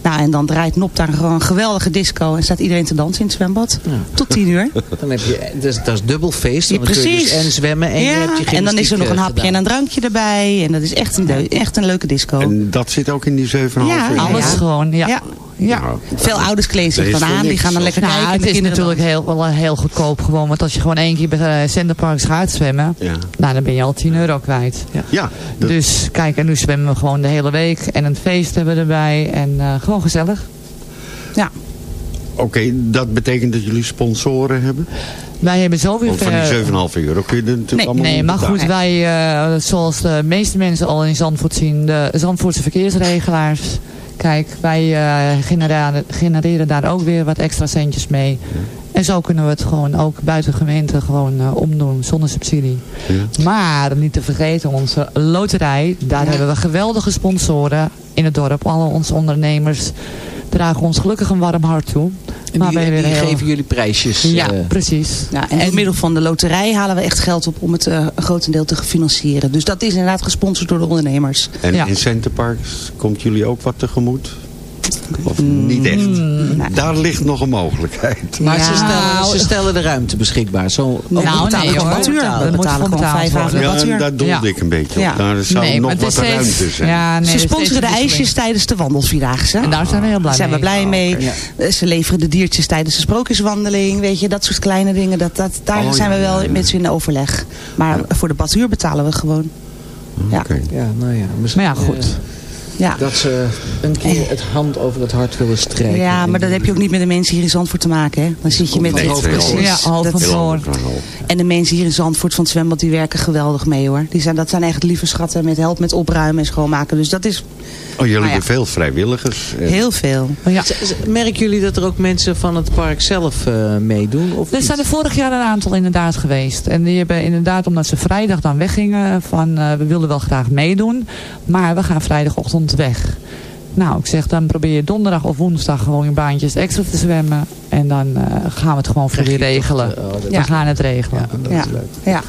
Speaker 11: Nou, en dan draait Nop daar gewoon een geweldige disco. En staat iedereen te dansen in het zwembad. Tot tien uur.
Speaker 8: Dan heb je, dus, dat is dubbel feest.
Speaker 11: Ja,
Speaker 8: dus
Speaker 11: precies.
Speaker 8: en zwemmen en je
Speaker 11: ja,
Speaker 8: hebt je
Speaker 11: en dan is er nog een
Speaker 8: gymnastiek,
Speaker 11: hapje
Speaker 8: eh,
Speaker 11: en een drankje erbij. En dat is echt een, echt een leuke disco.
Speaker 6: En dat zit ook in die 7,5
Speaker 11: Ja,
Speaker 6: euro?
Speaker 10: alles
Speaker 11: ja.
Speaker 10: gewoon, ja.
Speaker 11: Ja.
Speaker 6: Nou,
Speaker 11: Veel ouders kleden zich dan aan. Die gaan dan lekker
Speaker 10: Nou,
Speaker 11: kijken.
Speaker 10: het is
Speaker 11: kinderen
Speaker 10: natuurlijk heel, wel eh, heel goedkoop gewoon. Want als je gewoon één keer bij Centerparks gaat zwemmen,
Speaker 6: Ja.
Speaker 10: nou, dan ben je al 10 euro kwijt.
Speaker 6: Ja, dat-
Speaker 10: Dus kijk, en nu zwemmen we gewoon de hele week. En een feest hebben we erbij. En eh, gewoon gezellig.
Speaker 11: Ja.
Speaker 6: oké, dat betekent dat jullie sponsoren hebben?
Speaker 10: Wij hebben sowieso...
Speaker 6: Want van die 7,5 euro kun je er natuurlijk
Speaker 11: Nee,
Speaker 6: allemaal
Speaker 10: Nee, maar goed, wij, eh, zoals de meeste mensen al in Zandvoort zien, de Zandvoortse verkeersregelaars. Kijk, wij eh, genereren, genereren daar ook weer wat extra centjes mee. En zo kunnen we het gewoon ook buiten gemeente gewoon eh, omdoen, zonder subsidie.
Speaker 6: Ja.
Speaker 10: Maar niet te vergeten, onze loterij, daar hebben we geweldige sponsoren in het dorp. Alle onze ondernemers dragen ons gelukkig een warm hart toe.
Speaker 8: En
Speaker 10: Maar
Speaker 8: die,
Speaker 10: wij
Speaker 8: en
Speaker 10: weer
Speaker 8: die
Speaker 10: heel-
Speaker 8: geven jullie prijsjes.
Speaker 10: Ja,
Speaker 8: eh,
Speaker 10: precies.
Speaker 11: Ja, en, door middel van de loterij halen we echt geld op om het eh, een grotendeel te financieren. Dus dat is inderdaad gesponsord door de ondernemers.
Speaker 6: En
Speaker 10: Ja.
Speaker 6: in Centerparks komt jullie ook wat tegemoet? Of niet echt?
Speaker 11: Nou.
Speaker 6: Daar ligt nog een mogelijkheid.
Speaker 8: Maar
Speaker 11: Ja.
Speaker 8: ze, stellen,
Speaker 10: Nou,
Speaker 8: ze stellen de ruimte beschikbaar. Zo,
Speaker 10: Nou,
Speaker 11: betalen
Speaker 10: nee,
Speaker 11: gewoon uur.
Speaker 10: Betalen.
Speaker 11: We betalen
Speaker 10: gewoon
Speaker 11: vijf avond
Speaker 6: Ja, daar doelde
Speaker 10: Ja.
Speaker 6: ik een beetje
Speaker 11: Ja.
Speaker 6: op. Daar zou
Speaker 10: Nee,
Speaker 6: nog
Speaker 10: maar het
Speaker 6: wat ruimte zijn.
Speaker 10: Ja, nee,
Speaker 11: Ze sponsoren de ijsjes tijdens de wandelvierdaagse.
Speaker 10: En daar zijn we heel blij
Speaker 11: Daar zijn we
Speaker 10: mee.
Speaker 11: blij mee. Eh, Ze leveren de diertjes tijdens de sprookjeswandeling. Weet je, dat soort kleine dingen. Dat, dat, daar
Speaker 6: Oh,
Speaker 11: zijn
Speaker 6: ja,
Speaker 11: we wel
Speaker 6: ja, ja.
Speaker 11: met ze in overleg. Maar voor de baduur betalen we gewoon. Ja.
Speaker 6: Oké.
Speaker 8: Ja, nou ja.
Speaker 10: Maar ja, goed.
Speaker 11: Ja.
Speaker 8: dat ze een keer het hand over het hart willen strijken.
Speaker 11: ja, maar dat heb je ook niet met de mensen hier in Zandvoort te maken. Hè? Dan zit je met het precies.
Speaker 10: Ja, half van voor.
Speaker 11: En de mensen hier in Zandvoort van het zwembad, die werken geweldig mee hoor. Die zijn, dat zijn echt lieve schatten met help met opruimen en schoonmaken. Dus dat is
Speaker 6: Oh, jullie
Speaker 11: Nou ja.
Speaker 6: hebben veel vrijwilligers. Eh,
Speaker 11: heel veel.
Speaker 10: Ja.
Speaker 8: Merken jullie dat er ook mensen van het park zelf eh, meedoen? Of
Speaker 10: Er zijn er vorig jaar een aantal inderdaad geweest. En die hebben inderdaad, omdat ze vrijdag dan weggingen, van eh, we willen wel graag meedoen. Maar we gaan vrijdagochtend weg. Nou, ik zeg dan probeer je donderdag of woensdag gewoon je baantjes extra te zwemmen. En dan eh, gaan we het gewoon voor je regelen.
Speaker 8: Oh, dat-
Speaker 10: We gaan het regelen.
Speaker 8: dat
Speaker 11: Ja.
Speaker 8: is leuk.
Speaker 11: Ja.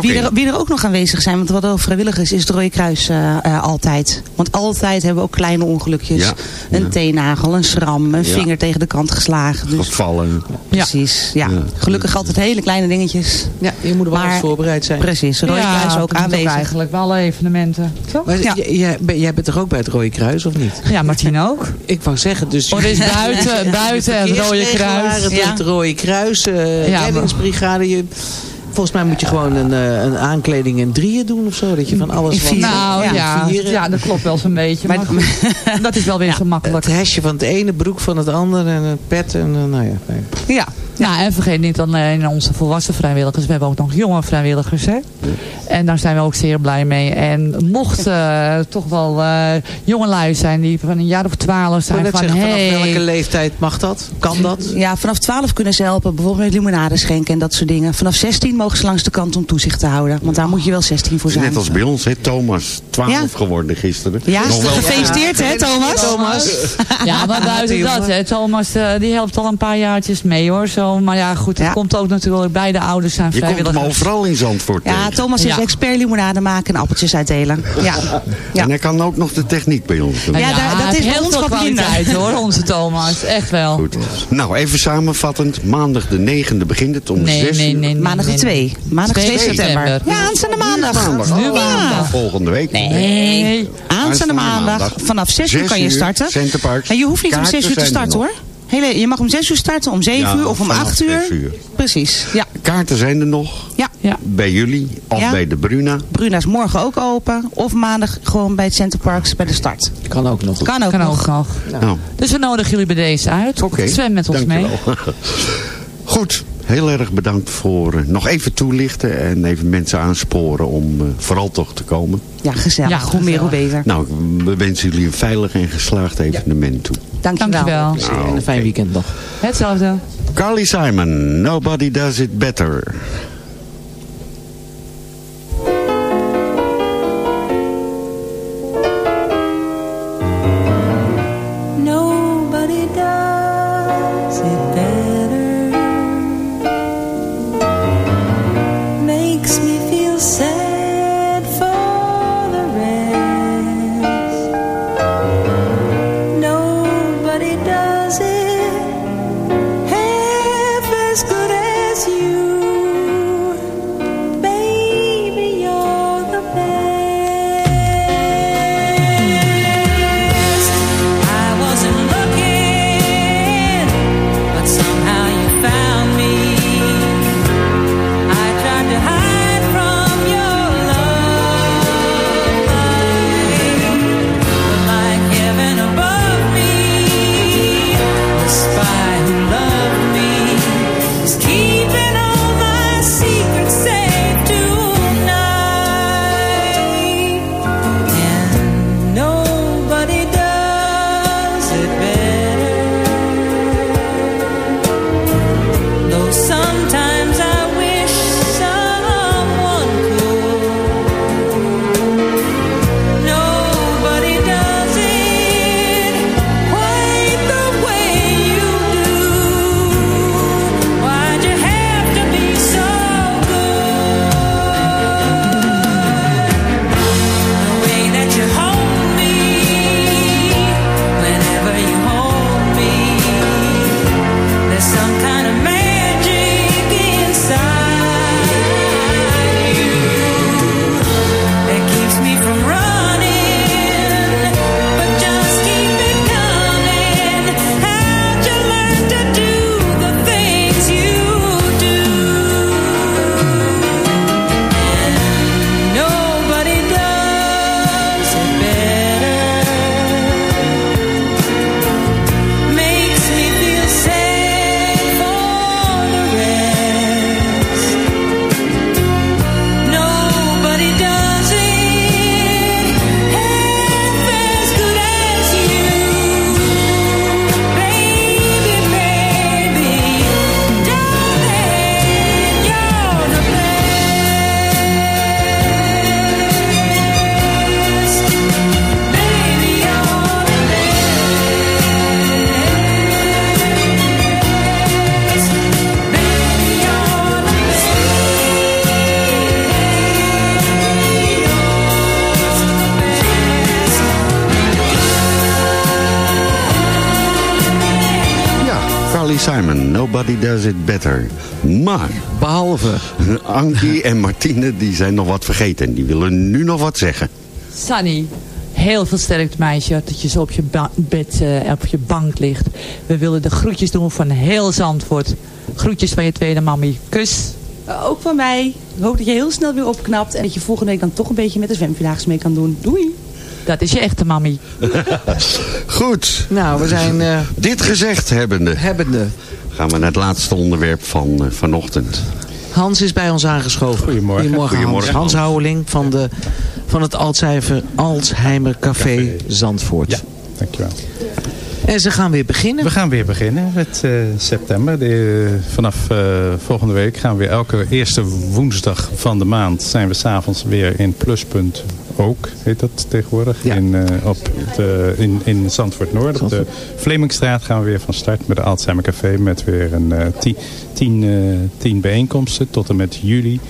Speaker 11: Wie, er, wie er ook nog aanwezig zijn, want wat ook vrijwillig is, is het Rode Kruis eh, eh, altijd. Want altijd hebben we ook kleine ongelukjes.
Speaker 6: Ja.
Speaker 11: Een
Speaker 6: Ja.
Speaker 11: teennagel, een schram, een
Speaker 6: Ja.
Speaker 11: vinger tegen de kant geslagen. Dus,
Speaker 6: Gevallen.
Speaker 11: precies, ja.
Speaker 6: Ja.
Speaker 11: Gelukkig altijd hele kleine dingetjes.
Speaker 8: Ja, je moet er wel
Speaker 11: Maar-
Speaker 8: eens voorbereid zijn.
Speaker 11: Precies, Rode
Speaker 10: Ja,
Speaker 11: Kruis ook aanwezig.
Speaker 10: eigenlijk wel evenementen. Toch?
Speaker 8: Maar
Speaker 11: Ja.
Speaker 8: jij, ben- jij bent toch ook bij het Rode Kruis, of niet?
Speaker 10: Ja, Martien ook.
Speaker 8: Ik wou zeggen, dus...
Speaker 10: Oh, er is buiten, buiten het Rode Kruis.
Speaker 8: Het,
Speaker 11: Ja.
Speaker 8: het Rode Kruis, eh
Speaker 10: Ja,
Speaker 8: reddingsbrigade. Je, volgens mij moet je gewoon een, eh, een aankleding in drieën doen of zo. Dat je van alles... Wat-
Speaker 10: Nou
Speaker 11: Ja,
Speaker 10: ja,
Speaker 8: vieren.
Speaker 10: ja, dat klopt wel zo'n beetje. Maar, dat is wel weer gemakkelijk.
Speaker 8: Het hesje van het ene, broek van het andere en het pet. En, eh, nou ja.
Speaker 11: Ja.
Speaker 10: Nou, en vergeet niet alleen onze volwassen vrijwilligers. We hebben ook nog jonge vrijwilligers. Hè? En daar zijn we ook zeer blij mee. En mocht eh, toch wel eh jongelui zijn die van een jaar of twaalf zijn
Speaker 8: net
Speaker 10: van...
Speaker 8: zeggen, vanaf
Speaker 10: hey,
Speaker 8: welke leeftijd mag dat? Kan dat?
Speaker 11: Ja, vanaf 12 kunnen ze helpen, bijvoorbeeld met limonade schenken en dat soort dingen. Vanaf 16 mogen ze langs de kant om toezicht te houden. Want daar moet je wel 16 voor zijn.
Speaker 6: Net als bij ons, hè? Thomas, 12
Speaker 11: Ja.
Speaker 6: geworden gisteren.
Speaker 11: Ja,
Speaker 6: Nog wel-
Speaker 11: gefeliciteerd hè Thomas?
Speaker 8: Thomas.
Speaker 10: Ja, maar buiten dat, hè, Thomas eh, die helpt al een paar jaartjes mee hoor. Zo wel. Maar ja, goed, het komt ook natuurlijk bij de ouders zijn
Speaker 12: Je komt hem
Speaker 10: vrijwilligers.
Speaker 12: overal in Zandvoort
Speaker 11: Ja,
Speaker 12: tegen.
Speaker 11: Thomas is
Speaker 10: Ja.
Speaker 11: expert limonade maken en appeltjes uitdelen. Ja. ja.
Speaker 12: En hij kan ook nog de techniek bij ons doen.
Speaker 11: Ja, daar- dat is
Speaker 10: heel
Speaker 11: ons wat
Speaker 10: kwaliteit hoor, onze Thomas. Echt wel.
Speaker 12: Goed. Nou, even samenvattend. Maandag de 9e begint het om
Speaker 10: Nee,
Speaker 12: 6
Speaker 10: nee,
Speaker 12: uur.
Speaker 10: nee, nee.
Speaker 11: Maandag de 2. Maandag 2
Speaker 10: 2
Speaker 11: september.
Speaker 10: september.
Speaker 11: Ja, aanstaande maandag.
Speaker 12: Maandag.
Speaker 10: Nu
Speaker 12: Oh,
Speaker 10: maandag.
Speaker 12: Volgende week.
Speaker 11: Nee. Aanstaande maandag.
Speaker 12: maandag.
Speaker 11: Vanaf 6 uur kan je starten. En je hoeft niet om
Speaker 12: Kaarten
Speaker 11: 6 uur te starten hoor. Hele, je mag om 6 uur starten, om 7
Speaker 12: Ja,
Speaker 11: uur of om
Speaker 12: vanaf
Speaker 11: 8 uur.
Speaker 12: 6 uur.
Speaker 11: Precies. Ja.
Speaker 12: Kaarten zijn er nog.
Speaker 11: ja.
Speaker 10: Ja.
Speaker 12: Bij jullie of
Speaker 11: Ja.
Speaker 12: bij de Bruna.
Speaker 11: Bruna is morgen ook open. Of maandag gewoon bij het Center Parks bij de start.
Speaker 8: Kan ook nog.
Speaker 11: Kan ook
Speaker 10: Kan
Speaker 11: nog.
Speaker 10: ook nog.
Speaker 12: Nou,
Speaker 10: Dus we nodigen jullie bij deze uit.
Speaker 12: oké.
Speaker 10: Zwem met ons mee.
Speaker 12: Dankjewel. Goed. Heel erg bedankt voor eh, nog even toelichten en even mensen aansporen om eh, vooral toch te komen.
Speaker 11: Ja, gezellig.
Speaker 10: Ja,
Speaker 11: hoe meer, hoe beter.
Speaker 12: Nou, we wensen jullie een veilig en geslaagd evenement toe.
Speaker 11: Dankjewel.
Speaker 10: Dankjewel.
Speaker 8: Plezier en een fijn weekend nog.
Speaker 10: Hetzelfde.
Speaker 12: Carly Simon, Nobody Does It Better.
Speaker 6: It Better.
Speaker 12: Maar,
Speaker 8: Behalve
Speaker 12: Ankie en Martine, die zijn nog wat vergeten. Die willen nu nog wat zeggen.
Speaker 10: Sunny, heel veel sterkt meisje dat je zo op je bed, eh, op je bank ligt. We willen de groetjes doen van heel Zandvoort. Groetjes van je tweede mammy. Kus.
Speaker 11: Uh, ook van mij. Ik hoop dat je heel snel weer opknapt. En dat je volgende week dan toch een beetje met de zwemvierdaagse mee kan doen. Doei.
Speaker 10: Dat is je echte mammy.
Speaker 12: Goed.
Speaker 8: Nou, we zijn... eh,
Speaker 12: Dit gezegd hebbende,
Speaker 8: hebbende.
Speaker 12: Gaan we naar het laatste onderwerp van eh, vanochtend.
Speaker 8: Hans is bij ons aangeschoven.
Speaker 12: Goedemorgen.
Speaker 8: Goedemorgen,
Speaker 12: Goedemorgen,
Speaker 8: Hans. Hans. Houweling van, de, van het Alzheimer, Alzheimer Café Zandvoort.
Speaker 13: Ja, dankjewel.
Speaker 8: En ze gaan weer beginnen.
Speaker 13: We gaan weer beginnen met eh, september. De, vanaf eh, volgende week gaan we weer elke eerste woensdag van de maand... zijn we s'avonds weer in Pluspunt ook, heet dat tegenwoordig. In, eh, op de, in, in Zandvoort Noord. Op de Vlemingstraat gaan we weer van start met de Alzheimer Café. Met weer een eh, tien, tien, eh, tien bijeenkomsten tot en met juli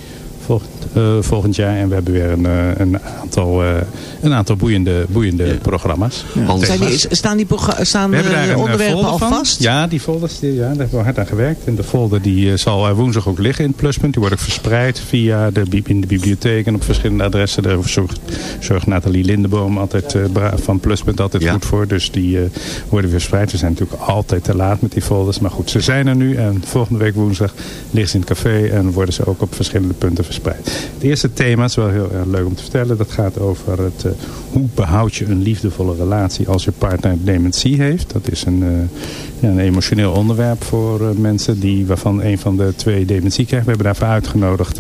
Speaker 13: volgend, eh, volgend jaar. En we hebben weer een, eh, een aantal, eh, een aantal boeiende, boeiende programma's.
Speaker 8: Zijn die, staan die staan
Speaker 13: We hebben
Speaker 8: onderwerpen al
Speaker 13: van.
Speaker 8: vast?
Speaker 13: Ja, die folders, die, ja, daar hebben we hard aan gewerkt. En de folder die zal woensdag ook liggen in het pluspunt. Die wordt ook verspreid via de, in de bibliotheek en op verschillende adressen. Daar zorgt, zorgt Nathalie Lindeboom altijd, eh, van pluspunt altijd goed voor. Dus die worden verspreid. We zijn natuurlijk altijd te laat met die folders. Maar goed, ze zijn er nu. En volgende week woensdag liggen ze in het café. En worden ze ook op verschillende punten verspreid. Het eerste thema is wel heel erg leuk om te vertellen. Dat gaat over het, eh, hoe behoud je een liefdevolle relatie als je partner dementie heeft. Dat is een, eh, ja, een emotioneel onderwerp voor eh, mensen die, waarvan een van de twee dementie krijgt. We hebben daarvoor uitgenodigd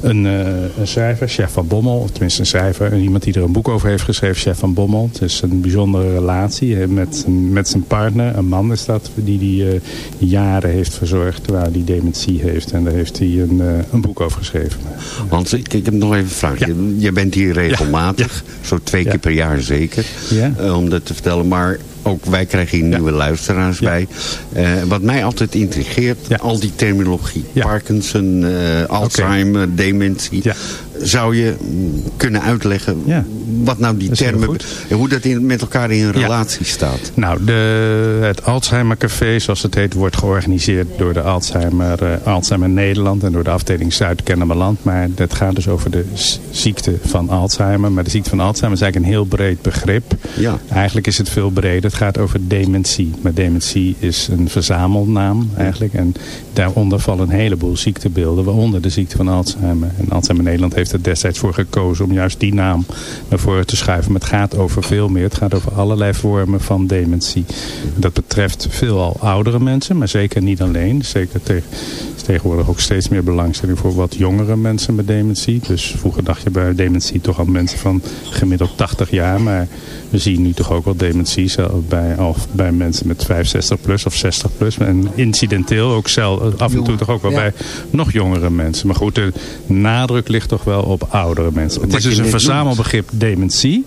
Speaker 13: een, een schrijver, Chef van Bommel. Of tenminste een schrijver. Iemand die er een boek over heeft geschreven, Chef van Bommel. Het is een bijzondere relatie met, met zijn partner. Een man is dat, die die jaren heeft verzorgd terwijl hij dementie heeft. En daar heeft hij een, een boek over geschreven.
Speaker 6: Want ik, heb nog even een vraag. Je, je bent hier regelmatig, zo twee keer per jaar zeker, eh, om dat te vertellen. Maar ook wij krijgen hier nieuwe luisteraars bij. Eh, wat mij altijd intrigeert, al die terminologie. Parkinson, eh, Alzheimer, dementie. Zou je kunnen uitleggen wat nou die
Speaker 13: Dat
Speaker 6: termen... en hoe dat in, met elkaar in relatie staat?
Speaker 13: Nou, de, het Alzheimer Café, zoals het heet, wordt georganiseerd door de Alzheimer, eh, Alzheimer Nederland en door de afdeling Zuid-Kennemerland. Maar het gaat dus over de ziekte van Alzheimer. Maar de ziekte van Alzheimer is eigenlijk een heel breed begrip.
Speaker 6: Ja.
Speaker 13: Eigenlijk is het veel breder. Het gaat over dementie. Maar dementie is een verzamelnaam eigenlijk. En daaronder vallen een heleboel ziektebeelden, waaronder de ziekte van Alzheimer. En Alzheimer Nederland heeft er destijds voor gekozen om juist die naam naar voren te schuiven. Maar het gaat over veel meer. Het gaat over allerlei vormen van dementie. Dat betreft veelal oudere mensen, maar zeker niet alleen. Zeker tegen, tegenwoordig ook steeds meer belangstelling voor wat jongere mensen met dementie. Dus vroeger dacht je bij dementie toch aan mensen van gemiddeld 80 jaar. Maar we zien nu toch ook wel dementie zelf bij, al bij mensen met 65 plus of 60 plus. En incidenteel ook zelf, af en toe toch ook wel bij nog jongere mensen. Maar goed, de nadruk ligt toch wel op oudere mensen. Het is dus een verzamelbegrip dementie.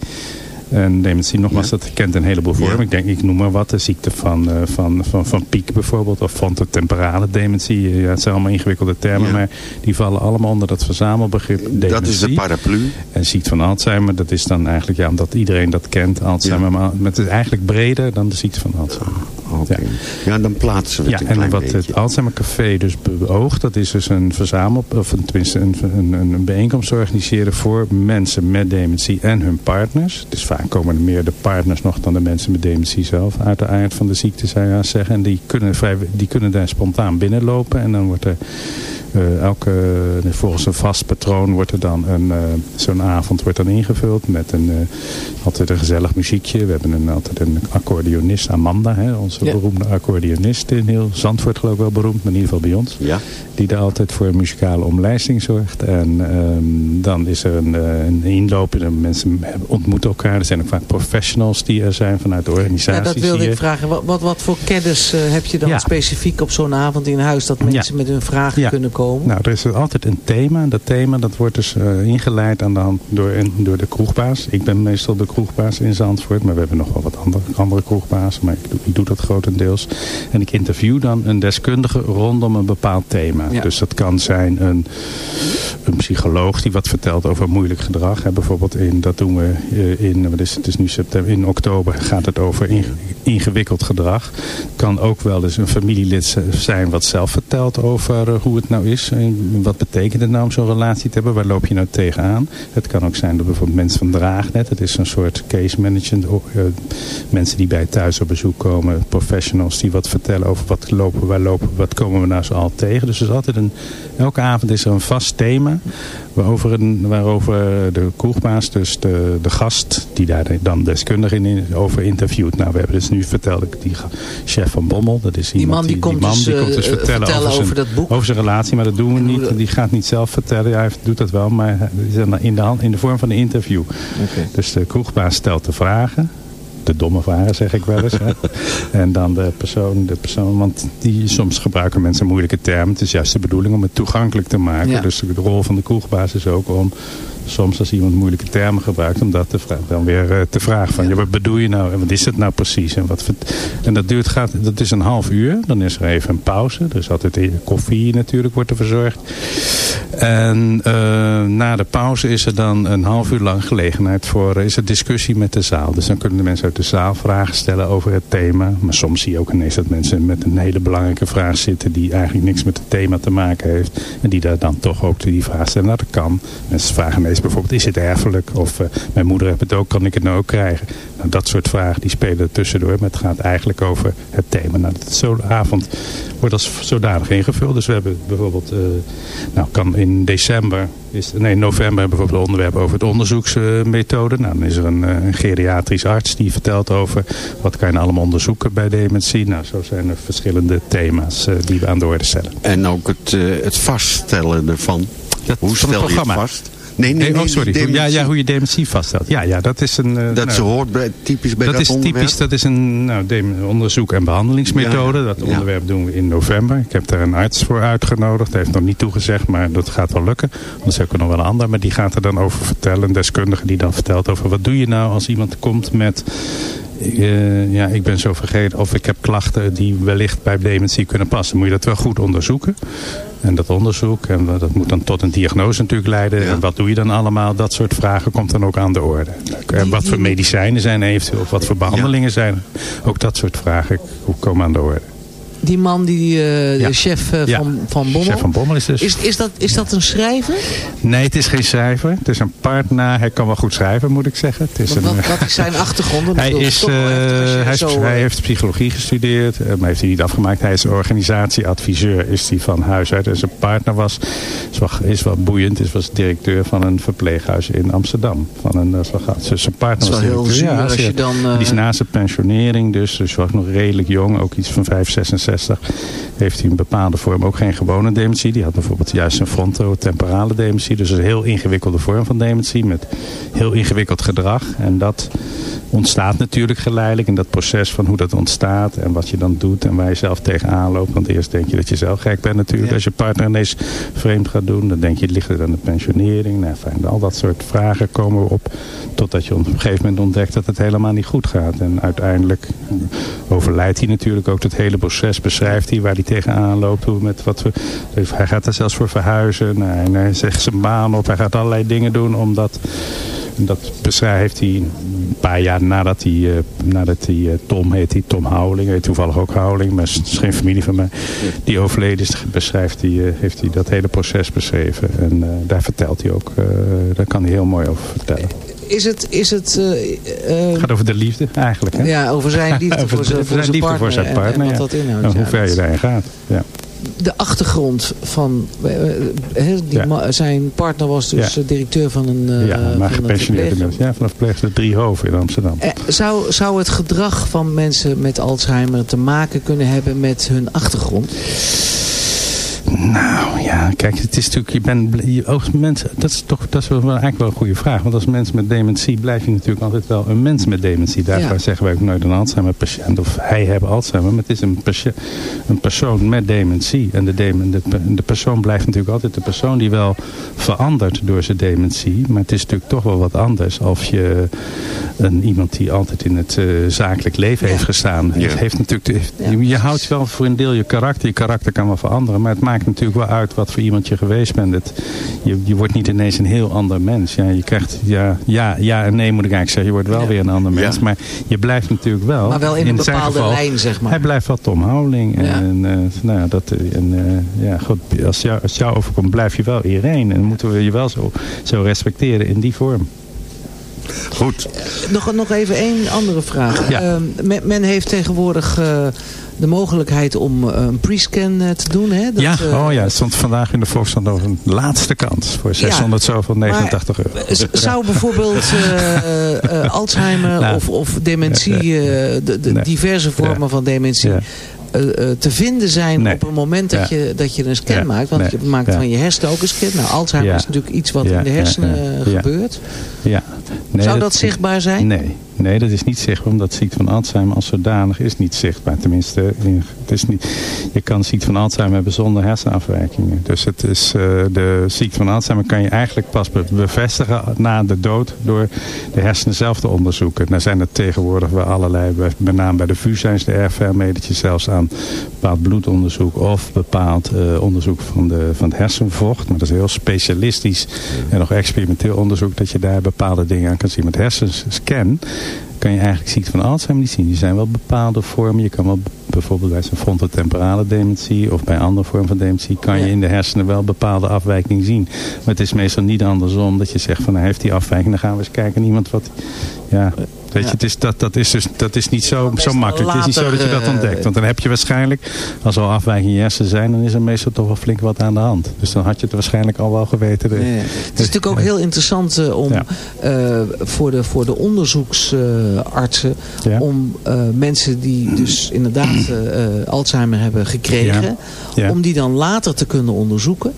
Speaker 13: En dementie, nogmaals, dat kent een heleboel vormen. Ik denk, ik noem maar wat. De ziekte van, eh, van, van, van piek bijvoorbeeld. Of frontotemporale dementie. Ja, het zijn allemaal ingewikkelde termen. Maar die vallen allemaal onder dat verzamelbegrip dementie.
Speaker 6: Dat is de paraplu.
Speaker 13: En ziekte van Alzheimer, dat is dan eigenlijk, ja, omdat iedereen dat kent, Alzheimer. Maar het is eigenlijk breder dan de ziekte van Alzheimer.
Speaker 6: Ja. ja, dan plaatsen we het
Speaker 13: Ja, en wat
Speaker 6: beetje.
Speaker 13: het Alzheimer Café dus beoogt, dat is dus een verzamel, of tenminste een, een, een bijeenkomst organiseren voor mensen met dementie en hun partners. Dus vaak komen er meer de partners nog dan de mensen met dementie zelf uit de aard van de ziekte, zou je zeggen. En die kunnen, vrij, die kunnen daar spontaan binnenlopen en dan wordt er eh, elke, volgens een vast patroon wordt er dan een, eh, zo'n avond wordt dan ingevuld met een, eh, altijd een gezellig muziekje. We hebben een, altijd een accordeonist, Amanda, hè, onze
Speaker 6: Ja.
Speaker 13: beroemde accordeonist in heel Zandvoort geloof ik wel beroemd, maar in ieder geval bij ons.
Speaker 6: Ja.
Speaker 13: Die daar altijd voor een muzikale omlijsting zorgt. En ehm, dan is er een, eh, een inloop. En mensen ontmoeten elkaar. Zijn ook vaak professionals die er zijn vanuit de
Speaker 8: Ja,
Speaker 13: organisaties.
Speaker 8: dat wilde
Speaker 13: hier.
Speaker 8: ik vragen. Wat, wat, wat voor kennis eh, heb je dan
Speaker 13: Ja.
Speaker 8: specifiek op zo'n avond in huis... dat mensen met hun vragen
Speaker 13: Ja.
Speaker 8: kunnen komen?
Speaker 13: Nou, er is altijd een thema. Dat thema dat wordt dus eh, ingeleid aan de hand door, en- door de kroegbaas. Ik ben meestal de kroegbaas in Zandvoort. Maar we hebben nog wel wat andere, andere kroegbazen. Maar ik doe, ik doe dat grotendeels. En ik interview dan een deskundige rondom een bepaald thema.
Speaker 8: Ja.
Speaker 13: Dus dat kan zijn een, een psycholoog die wat vertelt over moeilijk gedrag. Hè. Bijvoorbeeld in, dat doen we eh, in, is nu september, in oktober gaat het over inge- ingewikkeld gedrag. Kan ook wel eens een familielid zijn wat zelf vertelt over eh, hoe het nou is. En wat betekent het nou om zo'n relatie te hebben? Waar loop je nou tegenaan? Het kan ook zijn door bijvoorbeeld mensen van Draagnet. Het is een soort case management. eh, mensen die bij thuis op bezoek komen. Professionals die wat vertellen over wat lopen, waar lopen, wat komen we nou zo al tegen. Dus er is altijd een, elke avond is er een vast thema. Waarover, een, waarover de kroegbaas, dus de, de gast, die daar dan deskundig in over interviewt. Nou, we hebben dus nu verteld, ik die chef van Bommel, dat is iemand
Speaker 8: man die komt
Speaker 13: man,
Speaker 8: dus,
Speaker 13: die komt dus
Speaker 8: eh,
Speaker 13: vertellen,
Speaker 8: vertellen
Speaker 13: over,
Speaker 8: over
Speaker 13: zijn,
Speaker 8: dat boek.
Speaker 13: over zijn relatie. Maar dat doen we niet. Die gaat niet zelf vertellen. Ja, hij doet dat wel, maar in de, hand, in de vorm van een interview. Dus de kroegbaas stelt de vragen. De domme vragen, zeg ik wel eens. Hè. en dan de persoon, de persoon, want die, soms gebruiken mensen moeilijke termen. Het is juist de bedoeling om het toegankelijk te maken.
Speaker 8: Ja.
Speaker 13: Dus de rol van de kroegbaas is ook om soms als iemand moeilijke termen gebruikt, om dat te dan weer eh, te vragen van, ja, wat bedoel je nou en wat is het nou precies? En, wat, en dat duurt, gaat, dat is een half uur, dan is er even een pauze. Is altijd eh, koffie natuurlijk, wordt er verzorgd. En eh, na de pauze is er dan een half uur lang gelegenheid voor is er discussie met de zaal. Dus dan kunnen de mensen uit de zaal vragen stellen over het thema. Maar soms zie je ook ineens dat mensen met een hele belangrijke vraag zitten die eigenlijk niks met het thema te maken heeft. En die daar dan toch ook die vraag stellen. Nou, dat kan. Mensen vragen ineens bijvoorbeeld, is het erfelijk? Of eh, mijn moeder heeft het ook, kan ik het nou ook krijgen? Nou, dat soort vragen die spelen er tussendoor. Maar het gaat eigenlijk over het thema. Nou, zo'n avond wordt als zodanig ingevuld. Dus we hebben bijvoorbeeld, eh, nou kan in december, is, nee november bijvoorbeeld een onderwerp over het onderzoeksmethode. nou, dan is er een, eh, een geriatrisch arts die vertelt over wat kan je nou allemaal onderzoeken bij dementie. Nou, zo zijn er verschillende thema's eh, die we aan de orde stellen.
Speaker 6: En ook het, het vaststellen ervan. Hoe stel je het
Speaker 13: programma.
Speaker 6: vast? Nee, nee, nee.
Speaker 13: oh, sorry. Ja, ja, hoe je dementie vaststelt. Ja, ja dat is een... eh,
Speaker 6: Dat
Speaker 13: nou,
Speaker 6: ze hoort bij, typisch bij
Speaker 13: dat,
Speaker 6: dat,
Speaker 13: is
Speaker 6: onderwerp?
Speaker 13: typisch, dat is een nou, onderzoek- en behandelingsmethode.
Speaker 6: Ja.
Speaker 13: Dat
Speaker 6: Ja.
Speaker 13: onderwerp doen we in november. Ik heb daar een arts voor uitgenodigd. Hij heeft nog niet toegezegd, maar dat gaat wel lukken. Anders heb ik er nog wel een ander. Maar die gaat er dan over vertellen. Een deskundige die dan vertelt over wat doe je nou als iemand komt met... eh, ja, ik ben zo vergeten of ik heb klachten die wellicht bij dementie kunnen passen. Moet je dat wel goed onderzoeken. En dat onderzoek, en dat moet dan tot een diagnose natuurlijk leiden. En wat doe je dan allemaal? Dat soort vragen komt dan ook aan de orde. En wat voor medicijnen zijn er eventueel, of wat voor behandelingen zijn er. Ook dat soort vragen komen aan de orde.
Speaker 8: Die man, die eh,
Speaker 13: Ja.
Speaker 8: de chef eh,
Speaker 13: Ja.
Speaker 8: van, van Bommel.
Speaker 13: Chef van Bommel is dus...
Speaker 8: Is, is, dat, is dat een schrijver?
Speaker 13: Nee, het is geen schrijver. Het is een partner. Hij kan wel goed schrijven, moet ik zeggen. Het is
Speaker 8: Wat,
Speaker 13: een,
Speaker 8: wat, wat is zijn achtergrond?
Speaker 13: Hij, is,
Speaker 8: als
Speaker 13: eh, hij, is-
Speaker 8: zo,
Speaker 13: hij
Speaker 8: eh,
Speaker 13: heeft psychologie gestudeerd, eh, maar heeft hij niet afgemaakt. Hij is organisatieadviseur, is hij van huis uit. En zijn partner was, is wel, is wel boeiend, is was directeur van een verpleeghuis in Amsterdam. Van een. Dus zijn partner was
Speaker 8: heel
Speaker 13: directeur.
Speaker 8: zuur als
Speaker 13: zeer.
Speaker 8: je dan, eh,
Speaker 13: Die is na zijn pensionering, dus, dus was nog redelijk jong, ook iets van 5, 66. Heeft hij een bepaalde vorm, ook geen gewone dementie. Die had bijvoorbeeld juist een frontotemporale dementie. Dus een heel ingewikkelde vorm van dementie met heel ingewikkeld gedrag. En dat ontstaat natuurlijk geleidelijk in dat proces van hoe dat ontstaat en wat je dan doet en waar je zelf tegenaan loopt. Want eerst denk je dat je zelf gek bent natuurlijk. Als je partner ineens vreemd gaat doen, dan denk je, ligt het aan de pensionering? Nou, fijn, al dat soort vragen komen op totdat je op een gegeven moment ontdekt dat het helemaal niet goed gaat. En uiteindelijk overlijdt hij natuurlijk ook het hele proces, beschrijft hij waar hij tegenaan loopt. Hoe met wat we, hij gaat er zelfs voor verhuizen, nou, en hij zegt zijn baan op, hij gaat allerlei dingen doen omdat... Dat beschrijft hij een paar jaar nadat hij, eh, nadat hij eh, Tom heet, hij Tom Houweling, heet toevallig ook Houweling, maar het is geen familie van mij. Die overleden is, beschrijft hij, eh, heeft hij dat hele proces beschreven. En daar vertelt hij ook, daar kan hij heel mooi over vertellen.
Speaker 8: Is het... Is het eh, eh,
Speaker 13: Het gaat over de liefde eigenlijk. Hè?
Speaker 8: Ja, over zijn liefde
Speaker 13: Over
Speaker 8: voor zijn- voor zijn
Speaker 13: liefde
Speaker 8: partner
Speaker 13: voor zijn
Speaker 8: en- en
Speaker 13: partner.
Speaker 8: wat
Speaker 13: ja.
Speaker 8: dat inhoudt,
Speaker 13: En hoe ver je daarin gaat. Ja.
Speaker 8: de achtergrond van... eh, eh, die
Speaker 13: Ja.
Speaker 8: zijn partner was dus
Speaker 13: Ja.
Speaker 8: eh, directeur van een... eh,
Speaker 13: ja, maar
Speaker 8: van een
Speaker 13: gepensioneerd
Speaker 8: verpleeg-
Speaker 13: inmiddels. Ja, vanaf pleegster Driehoven in Amsterdam.
Speaker 8: Eh, zou, zou het gedrag van mensen met Alzheimer te maken kunnen hebben met hun achtergrond?
Speaker 13: Nou ja, kijk, het is natuurlijk, je bent, je, als mens, dat is toch, dat is wel eigenlijk wel een goede vraag. Want als mens met dementie blijf je natuurlijk altijd wel een mens met dementie. Daarvoor
Speaker 8: Ja.
Speaker 13: zeggen wij ook nooit een Alzheimer patiënt of hij heeft Alzheimer. Maar het is een, een persoon met dementie. En de, de, de persoon blijft natuurlijk altijd de persoon die wel verandert door zijn dementie. Maar het is natuurlijk toch wel wat anders als je een, iemand die altijd in het eh, zakelijk leven heeft gestaan. Het heeft natuurlijk, heeft- je, je houdt wel voor een deel je karakter. Je karakter kan wel veranderen. Maar het maakt natuurlijk wel uit wat voor iemand je geweest bent. Het, je, je wordt niet ineens een heel ander mens. Ja, je krijgt ja, ja, ja en nee moet ik eigenlijk zeggen. Je wordt wel weer een ander mens. Maar je blijft natuurlijk wel.
Speaker 8: Maar wel in een bepaalde
Speaker 13: geval,
Speaker 8: lijn, zeg maar.
Speaker 13: Hij blijft wel Tom. En,
Speaker 8: Ja.
Speaker 13: en, eh, nou ja, dat, eh, en, eh, ja, goed, als, jou, als jou overkomt blijf je wel Irene. En moeten we je wel zo, zo respecteren in die vorm.
Speaker 6: Goed.
Speaker 8: Nog, nog even één andere vraag.
Speaker 13: Ja.
Speaker 8: Ehm, men, men heeft tegenwoordig eh, de mogelijkheid om eh, een pre-scan eh, te doen. Hè? Dat,
Speaker 13: ja, oh ja, het stond vandaag in de Volkskrant over een laatste kans voor 600 zoveel 89 euro.
Speaker 8: Zou bijvoorbeeld Alzheimer
Speaker 13: Nou,
Speaker 8: of, of dementie, de, de
Speaker 13: Nee.
Speaker 8: diverse vormen
Speaker 13: Ja.
Speaker 8: van dementie, te vinden zijn
Speaker 13: Nee.
Speaker 8: op het moment dat,
Speaker 13: Ja.
Speaker 8: je, dat je een scan
Speaker 13: Ja.
Speaker 8: maakt? Want
Speaker 13: Nee.
Speaker 8: je maakt
Speaker 13: Ja.
Speaker 8: van je hersenen ook een scan. Nou, Alzheimer is natuurlijk iets wat in de hersenen gebeurt.
Speaker 13: Ja. Nee,
Speaker 8: Zou dat zichtbaar zijn?
Speaker 13: Nee, nee, dat is niet zichtbaar, omdat ziekte van Alzheimer als zodanig is niet zichtbaar. Tenminste, in- het is niet, je kan ziekte van Alzheimer hebben zonder hersenafwijkingen. Dus het is, eh, de ziekte van Alzheimer kan je eigenlijk pas be- bevestigen na de dood door de hersenen zelf te onderzoeken. Nou zijn er tegenwoordig wel allerlei, met name bij de VU zijn ze er erg mee dat je zelfs aan bepaald bloedonderzoek of bepaald eh, onderzoek van, de, van het hersenvocht, maar dat is heel specialistisch en nog experimenteel onderzoek, dat je daar bepaalde dingen aan kan zien. Met hersenscan kan je eigenlijk ziekte van Alzheimer niet zien. Die zijn wel bepaalde vormen. Je kan wel bijvoorbeeld bij zo'n frontotemporale dementie of bij andere vormen van dementie kan je in de hersenen wel bepaalde afwijking zien. Maar het is meestal niet andersom dat je zegt van hij heeft die afwijking, dan gaan we eens kijken naar iemand wat... Ja, weet je, het is, dat, dat is dus dat is niet zo, zo makkelijk. Het is niet zo dat je dat ontdekt. Want dan heb je waarschijnlijk, als er al afwijkingen in je hersenen zijn, dan is er meestal toch wel flink wat aan de hand. Dus dan had je het waarschijnlijk al wel geweten.
Speaker 8: Nee, het is natuurlijk ook heel interessant eh, om eh, voor, de, voor de onderzoeksartsen om eh, mensen die dus inderdaad Alzheimer hebben gekregen, om die dan later te kunnen onderzoeken.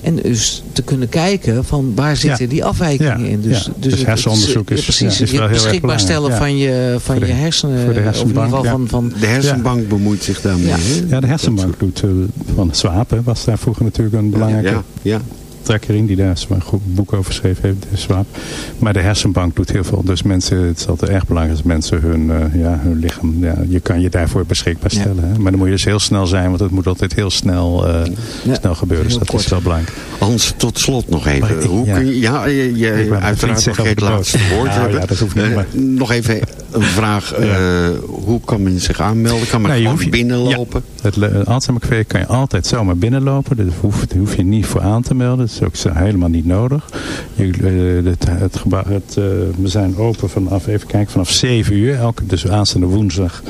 Speaker 8: En dus te kunnen kijken van waar zitten die afwijkingen in. Dus, dus,
Speaker 13: Dus hersenonderzoek is-
Speaker 8: precies,
Speaker 13: is wel heel erg
Speaker 8: beschikbaar van je, van
Speaker 13: Voor de-
Speaker 8: je hersenen.
Speaker 13: voor de
Speaker 8: of in ieder
Speaker 13: hersenbank,
Speaker 8: geval
Speaker 13: ja.
Speaker 8: van, van
Speaker 6: De hersenbank bemoeit zich daarmee.
Speaker 8: Ja.
Speaker 13: de hersenbank doet eh, van hè, was daar vroeger natuurlijk een belangrijke
Speaker 6: Ja, ja.
Speaker 13: Trekker in, die daar een goed boek over geschreven heeft, de Swaap. Maar de hersenbank doet heel veel. Dus mensen, het is altijd erg belangrijk dat mensen hun, eh, ja, hun lichaam, ja, je kan je daarvoor beschikbaar
Speaker 6: Ja.
Speaker 13: stellen. Hè. Maar dan moet je dus heel snel zijn, want het moet altijd heel snel, eh, snel gebeuren. Dus dat is wel belangrijk.
Speaker 6: Hans, tot slot nog even.
Speaker 13: Maar
Speaker 6: Hoe
Speaker 13: ja.
Speaker 6: kun je, ja, je, je- uiteraard nog geen laatste woord
Speaker 13: Nou,
Speaker 6: hebben.
Speaker 13: ja, dat hoeft niet,
Speaker 6: Eh,
Speaker 13: maar-
Speaker 6: nog even een vraag. hoe kan men zich aanmelden? Kan men gewoon
Speaker 13: je-
Speaker 6: binnenlopen?
Speaker 13: Het Alzheimer kan je altijd zomaar binnenlopen. Daar hoef, hoef je niet voor aan te melden. Is ook helemaal niet nodig. Je, eh, het, het, het, eh, we zijn open vanaf, even kijken, vanaf 7 uur. Elke, dus aanstaande woensdag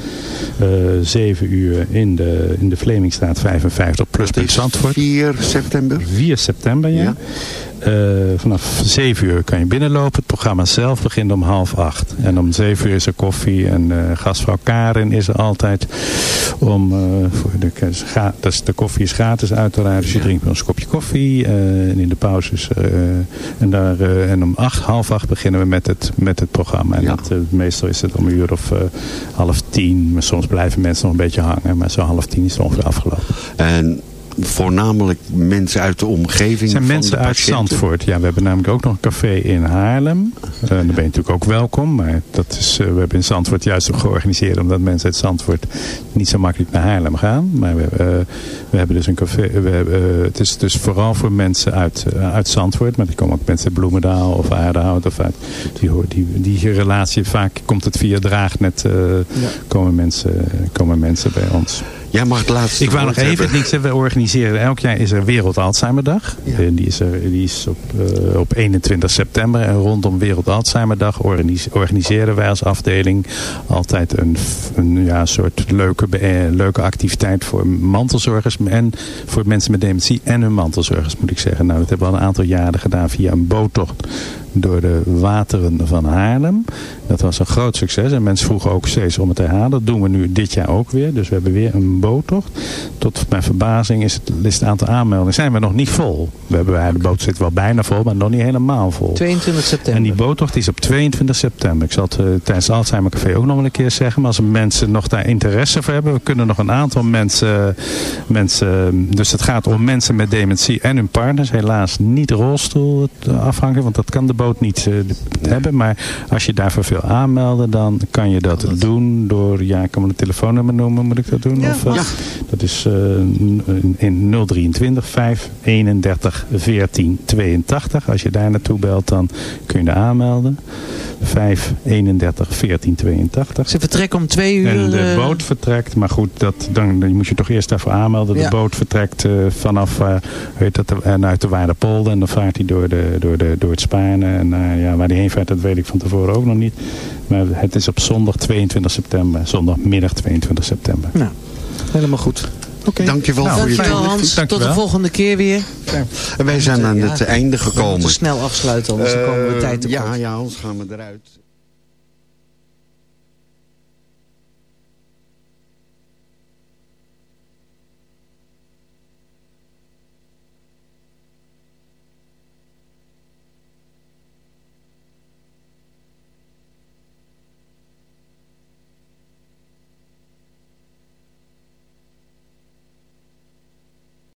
Speaker 13: eh 7 uur in de, in de Vlemingstraat 55 plus bij Zandvoort.
Speaker 6: 4 september?
Speaker 13: 4 september, ja. Eh, vanaf 7 uur kan je binnenlopen. Het programma zelf begint om half acht. En om 7 uur is er koffie. En eh, gastvrouw Karin is er altijd. Om, eh, voor de, is, de koffie is gratis uiteraard. Dus je drinkt een kopje koffie. eh, en in de pauzes. eh, en, daar, eh, en om acht, half acht beginnen we met het, met het programma. En dat, eh, meestal is het om een uur of eh, half tien. Maar soms blijven mensen nog een beetje hangen. Maar zo half tien is het ongeveer afgelopen.
Speaker 6: En voornamelijk mensen uit de omgeving
Speaker 13: Het zijn
Speaker 6: van
Speaker 13: mensen
Speaker 6: de
Speaker 13: uit? Zandvoort. Ja, we hebben namelijk ook nog een café in Haarlem. Uh, daar ben je natuurlijk ook welkom. Maar dat is, uh, we hebben in Zandvoort juist ook georganiseerd. Omdat mensen uit Zandvoort niet zo makkelijk naar Haarlem gaan. Maar we, uh, we hebben dus een café. We hebben, het is dus vooral voor mensen uit, uit Zandvoort. Maar er komen ook mensen uit Bloemendaal of Aardehout. Of uit, die, die, die relatie, vaak komt het via Draagnet. Ja. komen, mensen, komen mensen bij ons.
Speaker 6: Jij mag het laatste
Speaker 13: Ik wou nog even
Speaker 6: hebben.
Speaker 13: niks we organiseren. Elk jaar is er Wereld Alzheimerdag. Ja. En die is, er, die is op, uh, op 21 september. En rondom Wereld Alzheimerdag organise, organiseren wij als afdeling altijd een, een ja, soort leuke, uh, leuke activiteit voor mantelzorgers. En voor mensen met dementie en hun mantelzorgers moet ik zeggen. Nou, dat hebben we al een aantal jaren gedaan via een boottocht door de wateren van Haarlem. Dat was een groot succes. En mensen vroegen ook steeds om het te herhalen. Dat doen we nu dit jaar ook weer. Dus we hebben weer een boottocht. Tot mijn verbazing is het, is het aantal aanmeldingen zijn we nog niet vol. We hebben, de boot zit wel bijna vol, maar nog niet helemaal vol.
Speaker 8: 22 september.
Speaker 13: En die boottocht is op 22 september. Ik zal het uh, tijdens het Alzheimer Café ook nog wel een keer zeggen. Maar als mensen nog daar interesse voor hebben. We kunnen nog een aantal mensen... mensen dus het gaat om mensen met dementie en hun partners. Helaas niet rolstoel afhankelijk. Want dat kan de boot niet uh, hebben. Maar als je daarvoor veel aanmelden, dan kan je dat, dat doen door, ja, ik kan me een telefoonnummer noemen, moet ik dat doen?
Speaker 8: Ja,
Speaker 13: of, uh,
Speaker 8: ja.
Speaker 13: Dat is uh, in 023 531 14 82. Als je daar naartoe belt, dan kun je er aanmelden. 531 14 82.
Speaker 8: Ze vertrekken om twee uur.
Speaker 13: En de boot vertrekt, maar goed, dat, dan, dan moet je toch eerst daarvoor aanmelden. De
Speaker 8: Ja.
Speaker 13: boot vertrekt uh, vanaf uh, weet dat, uh, uit de Waardepolder en dan vaart hij door, de, door, de, door het Spaarne. En uh, ja, waar hij heen vaart, dat weet ik van tevoren ook nog niet. Maar het is op zondag 22 september, zondagmiddag 22 september.
Speaker 8: Nou, helemaal goed.
Speaker 6: Oké, okay. dankjewel
Speaker 8: nou,
Speaker 6: voor je
Speaker 8: Hans,
Speaker 13: dankjewel.
Speaker 8: tot de volgende keer weer.
Speaker 6: En wij zijn aan
Speaker 8: ja,
Speaker 6: het einde gekomen.
Speaker 8: We moeten snel afsluiten, anders uh, komen we tijd te
Speaker 6: Ja, ja, anders gaan we eruit.